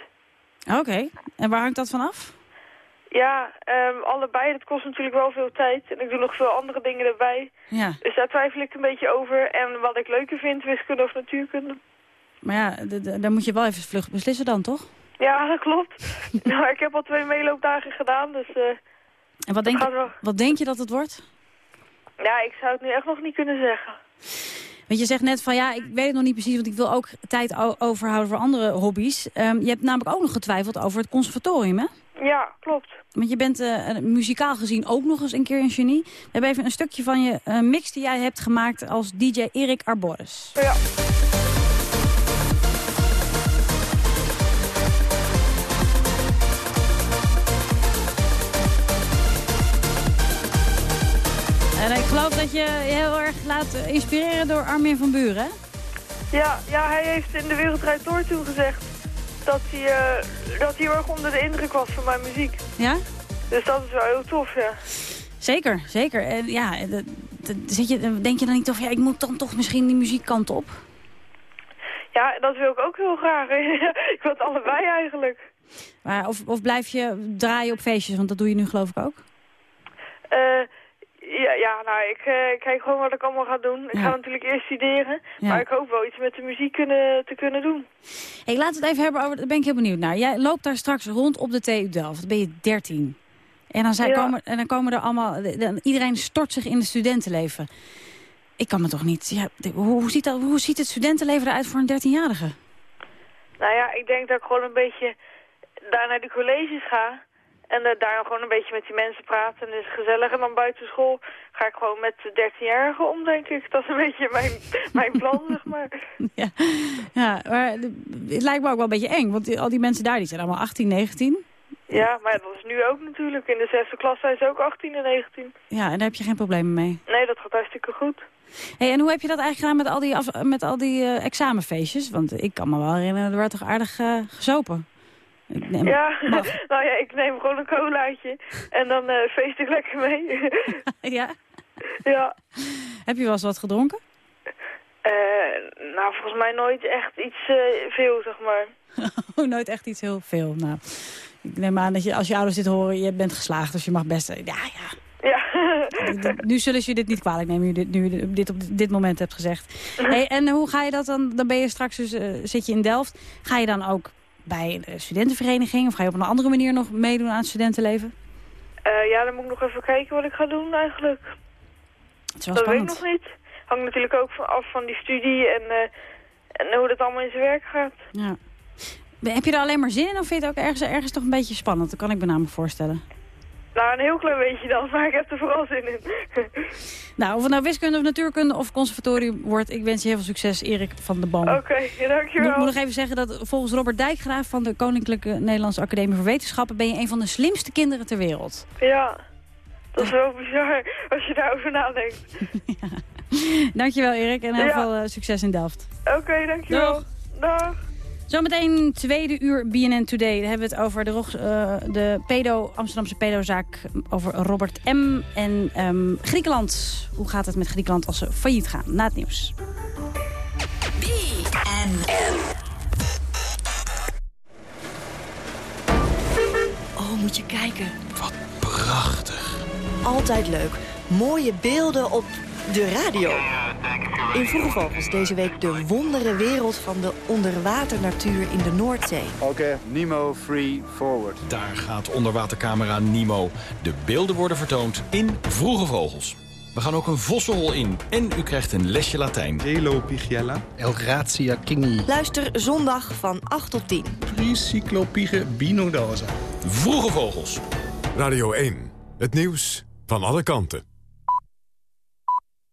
Oké. En waar hangt dat van af? Ja, ehm, allebei. Dat kost natuurlijk wel veel tijd. En ik doe nog veel andere dingen erbij. Ja. Dus daar twijfel ik een beetje over. En wat ik leuker vind, wiskunde of natuurkunde. Maar ja, d- d- dan moet je wel even vlug beslissen dan, toch? Ja, dat klopt. nou, ik heb al twee meeloopdagen gedaan, dus... eh, En wat denk, je, wel. wat denk je dat het wordt? ja, ik zou het nu echt nog niet kunnen zeggen. Want je zegt net van ja, ik weet het nog niet precies, want ik wil ook tijd overhouden voor andere hobby's. Ehm, je hebt namelijk ook nog getwijfeld over het conservatorium, hè? Ja, klopt. Want je bent eh, muzikaal gezien ook nog eens een keer een genie. We hebben even een stukje van je eh, mix die jij hebt gemaakt als DJ Erik Arboris. Ja. En ik geloof dat je je heel erg laat eh, inspireren door Armin van Buren, hè? Ja, ja, hij heeft in de Wereldrijd Door toen gezegd dat hij, eh, dat hij heel erg onder de indruk was van mijn muziek. Ja? Dus dat is wel heel tof, ja. Zeker, zeker. En ja, dat- zit je, denk je dan niet of ja, ik moet dan toch misschien die muziekkant op? Ja, dat wil ik ook heel graag. ik wil het allebei eigenlijk. Maar of, of blijf je draaien op feestjes, want dat doe je nu geloof ik ook? Eh, ja, ja, nou, ik eh, kijk gewoon wat ik allemaal ga doen. Ik Ja. ga natuurlijk eerst studeren, Ja. maar ik hoop wel iets met de muziek kunnen, te kunnen doen. Hey, laten we het even hebben over, daar ben ik heel benieuwd naar. Jij loopt daar straks rond op de TU Delft, dan ben je 13. En dan, zijn, Ja. komen, en dan komen er allemaal, dan- iedereen stort zich in het studentenleven. Ik kan me toch niet, ja, hoe, hoe, ziet dat, hoe ziet het studentenleven eruit voor een 13-jarige? Nou ja, ik denk dat ik gewoon een beetje daar naar de colleges ga. En eh, daar gewoon een beetje met die mensen praten. En dat is gezellig. En dan buiten school ga ik gewoon met de 13-jarigen om, denk ik. Dat is een beetje mijn, mijn plan, zeg maar. Ja, ja maar de- het lijkt me ook wel een beetje eng, want al die mensen daar die zijn allemaal 18, 19. Ja, maar dat is nu ook natuurlijk. In de zesde klas zijn ze ook 18 en 19. Ja, en daar heb je geen problemen mee. Nee, dat gaat hartstikke goed. Hey, en hoe heb je dat eigenlijk gedaan met al die, af, met al die eh, examenfeestjes? Want ik kan me wel herinneren, er werd toch aardig eh, gezopen? Neem- Ja, mag- nou ja, ik neem gewoon een colaatje. En dan eh, feest ik lekker mee. ja? ja. Heb je wel eens wat gedronken? Eh, nou, volgens mij nooit echt iets eh, veel, zeg maar. Oh, nooit echt iets heel veel. Nou, ik neem aan dat je, als je ouders dit horen, je bent geslaagd, dus je mag best... Ja, ja. Ja. Nu zullen ze je dit niet kwalijk nemen, nu je dit, nu dit op dit moment hebt gezegd. Hey, en hoe ga je dat dan? Dan ben je straks, dus, zit je in Delft. Ga je dan ook bij de studentenvereniging of ga je op een andere manier nog meedoen aan het studentenleven? Eh, ja, dan moet ik nog even kijken wat ik ga doen eigenlijk. Het is wel dat spannend. weet ik nog niet. Hangt natuurlijk ook van- af van die studie en, eh, en hoe dat allemaal in zijn werk gaat. Ja. Heb je er alleen maar zin in of vind je het ook ergens, ergens toch een beetje spannend? Dat kan ik me namelijk voorstellen. Nou, een heel klein beetje dan, maar ik heb er vooral zin in. Nou, of het nou wiskunde of natuurkunde of conservatorium wordt, ik wens je heel veel succes, Erik van de Boom. Oké, ja, dankjewel. Ik moet nog even zeggen dat volgens Robert Dijkgraaf van de Koninklijke Nederlandse Academie voor Wetenschappen ben je een van de slimste kinderen ter wereld. Ja, dat is wel bizar als je daarover nadenkt. Dankjewel Erik en heel Ja. veel eh, succes in Delft. Oké, dankjewel. Dag. Dag. Zometeen tweede uur BNN Today. Dan hebben we het over de, eh, de pedo, Amsterdamse pedozaak over Robert M. En ehm, Griekenland. Hoe gaat het met Griekenland als ze failliet gaan? Na het nieuws. Oh, moet je kijken. Wat prachtig. Altijd leuk. Mooie beelden op de radio. In Vroege Vogels deze week de wondere wereld van de onderwaternatuur in de Noordzee. Oké, Nemo Free Forward. Daar gaat onderwatercamera Nemo. De beelden worden vertoond in Vroege Vogels. We gaan ook een vossenhol in en u krijgt een lesje Latijn. Delo Pigiella. El Grazia Kingi. Luister zondag van 8 tot 10. Tricyclopige binodosa. Vroege vogels. Radio 1. Het nieuws van alle kanten.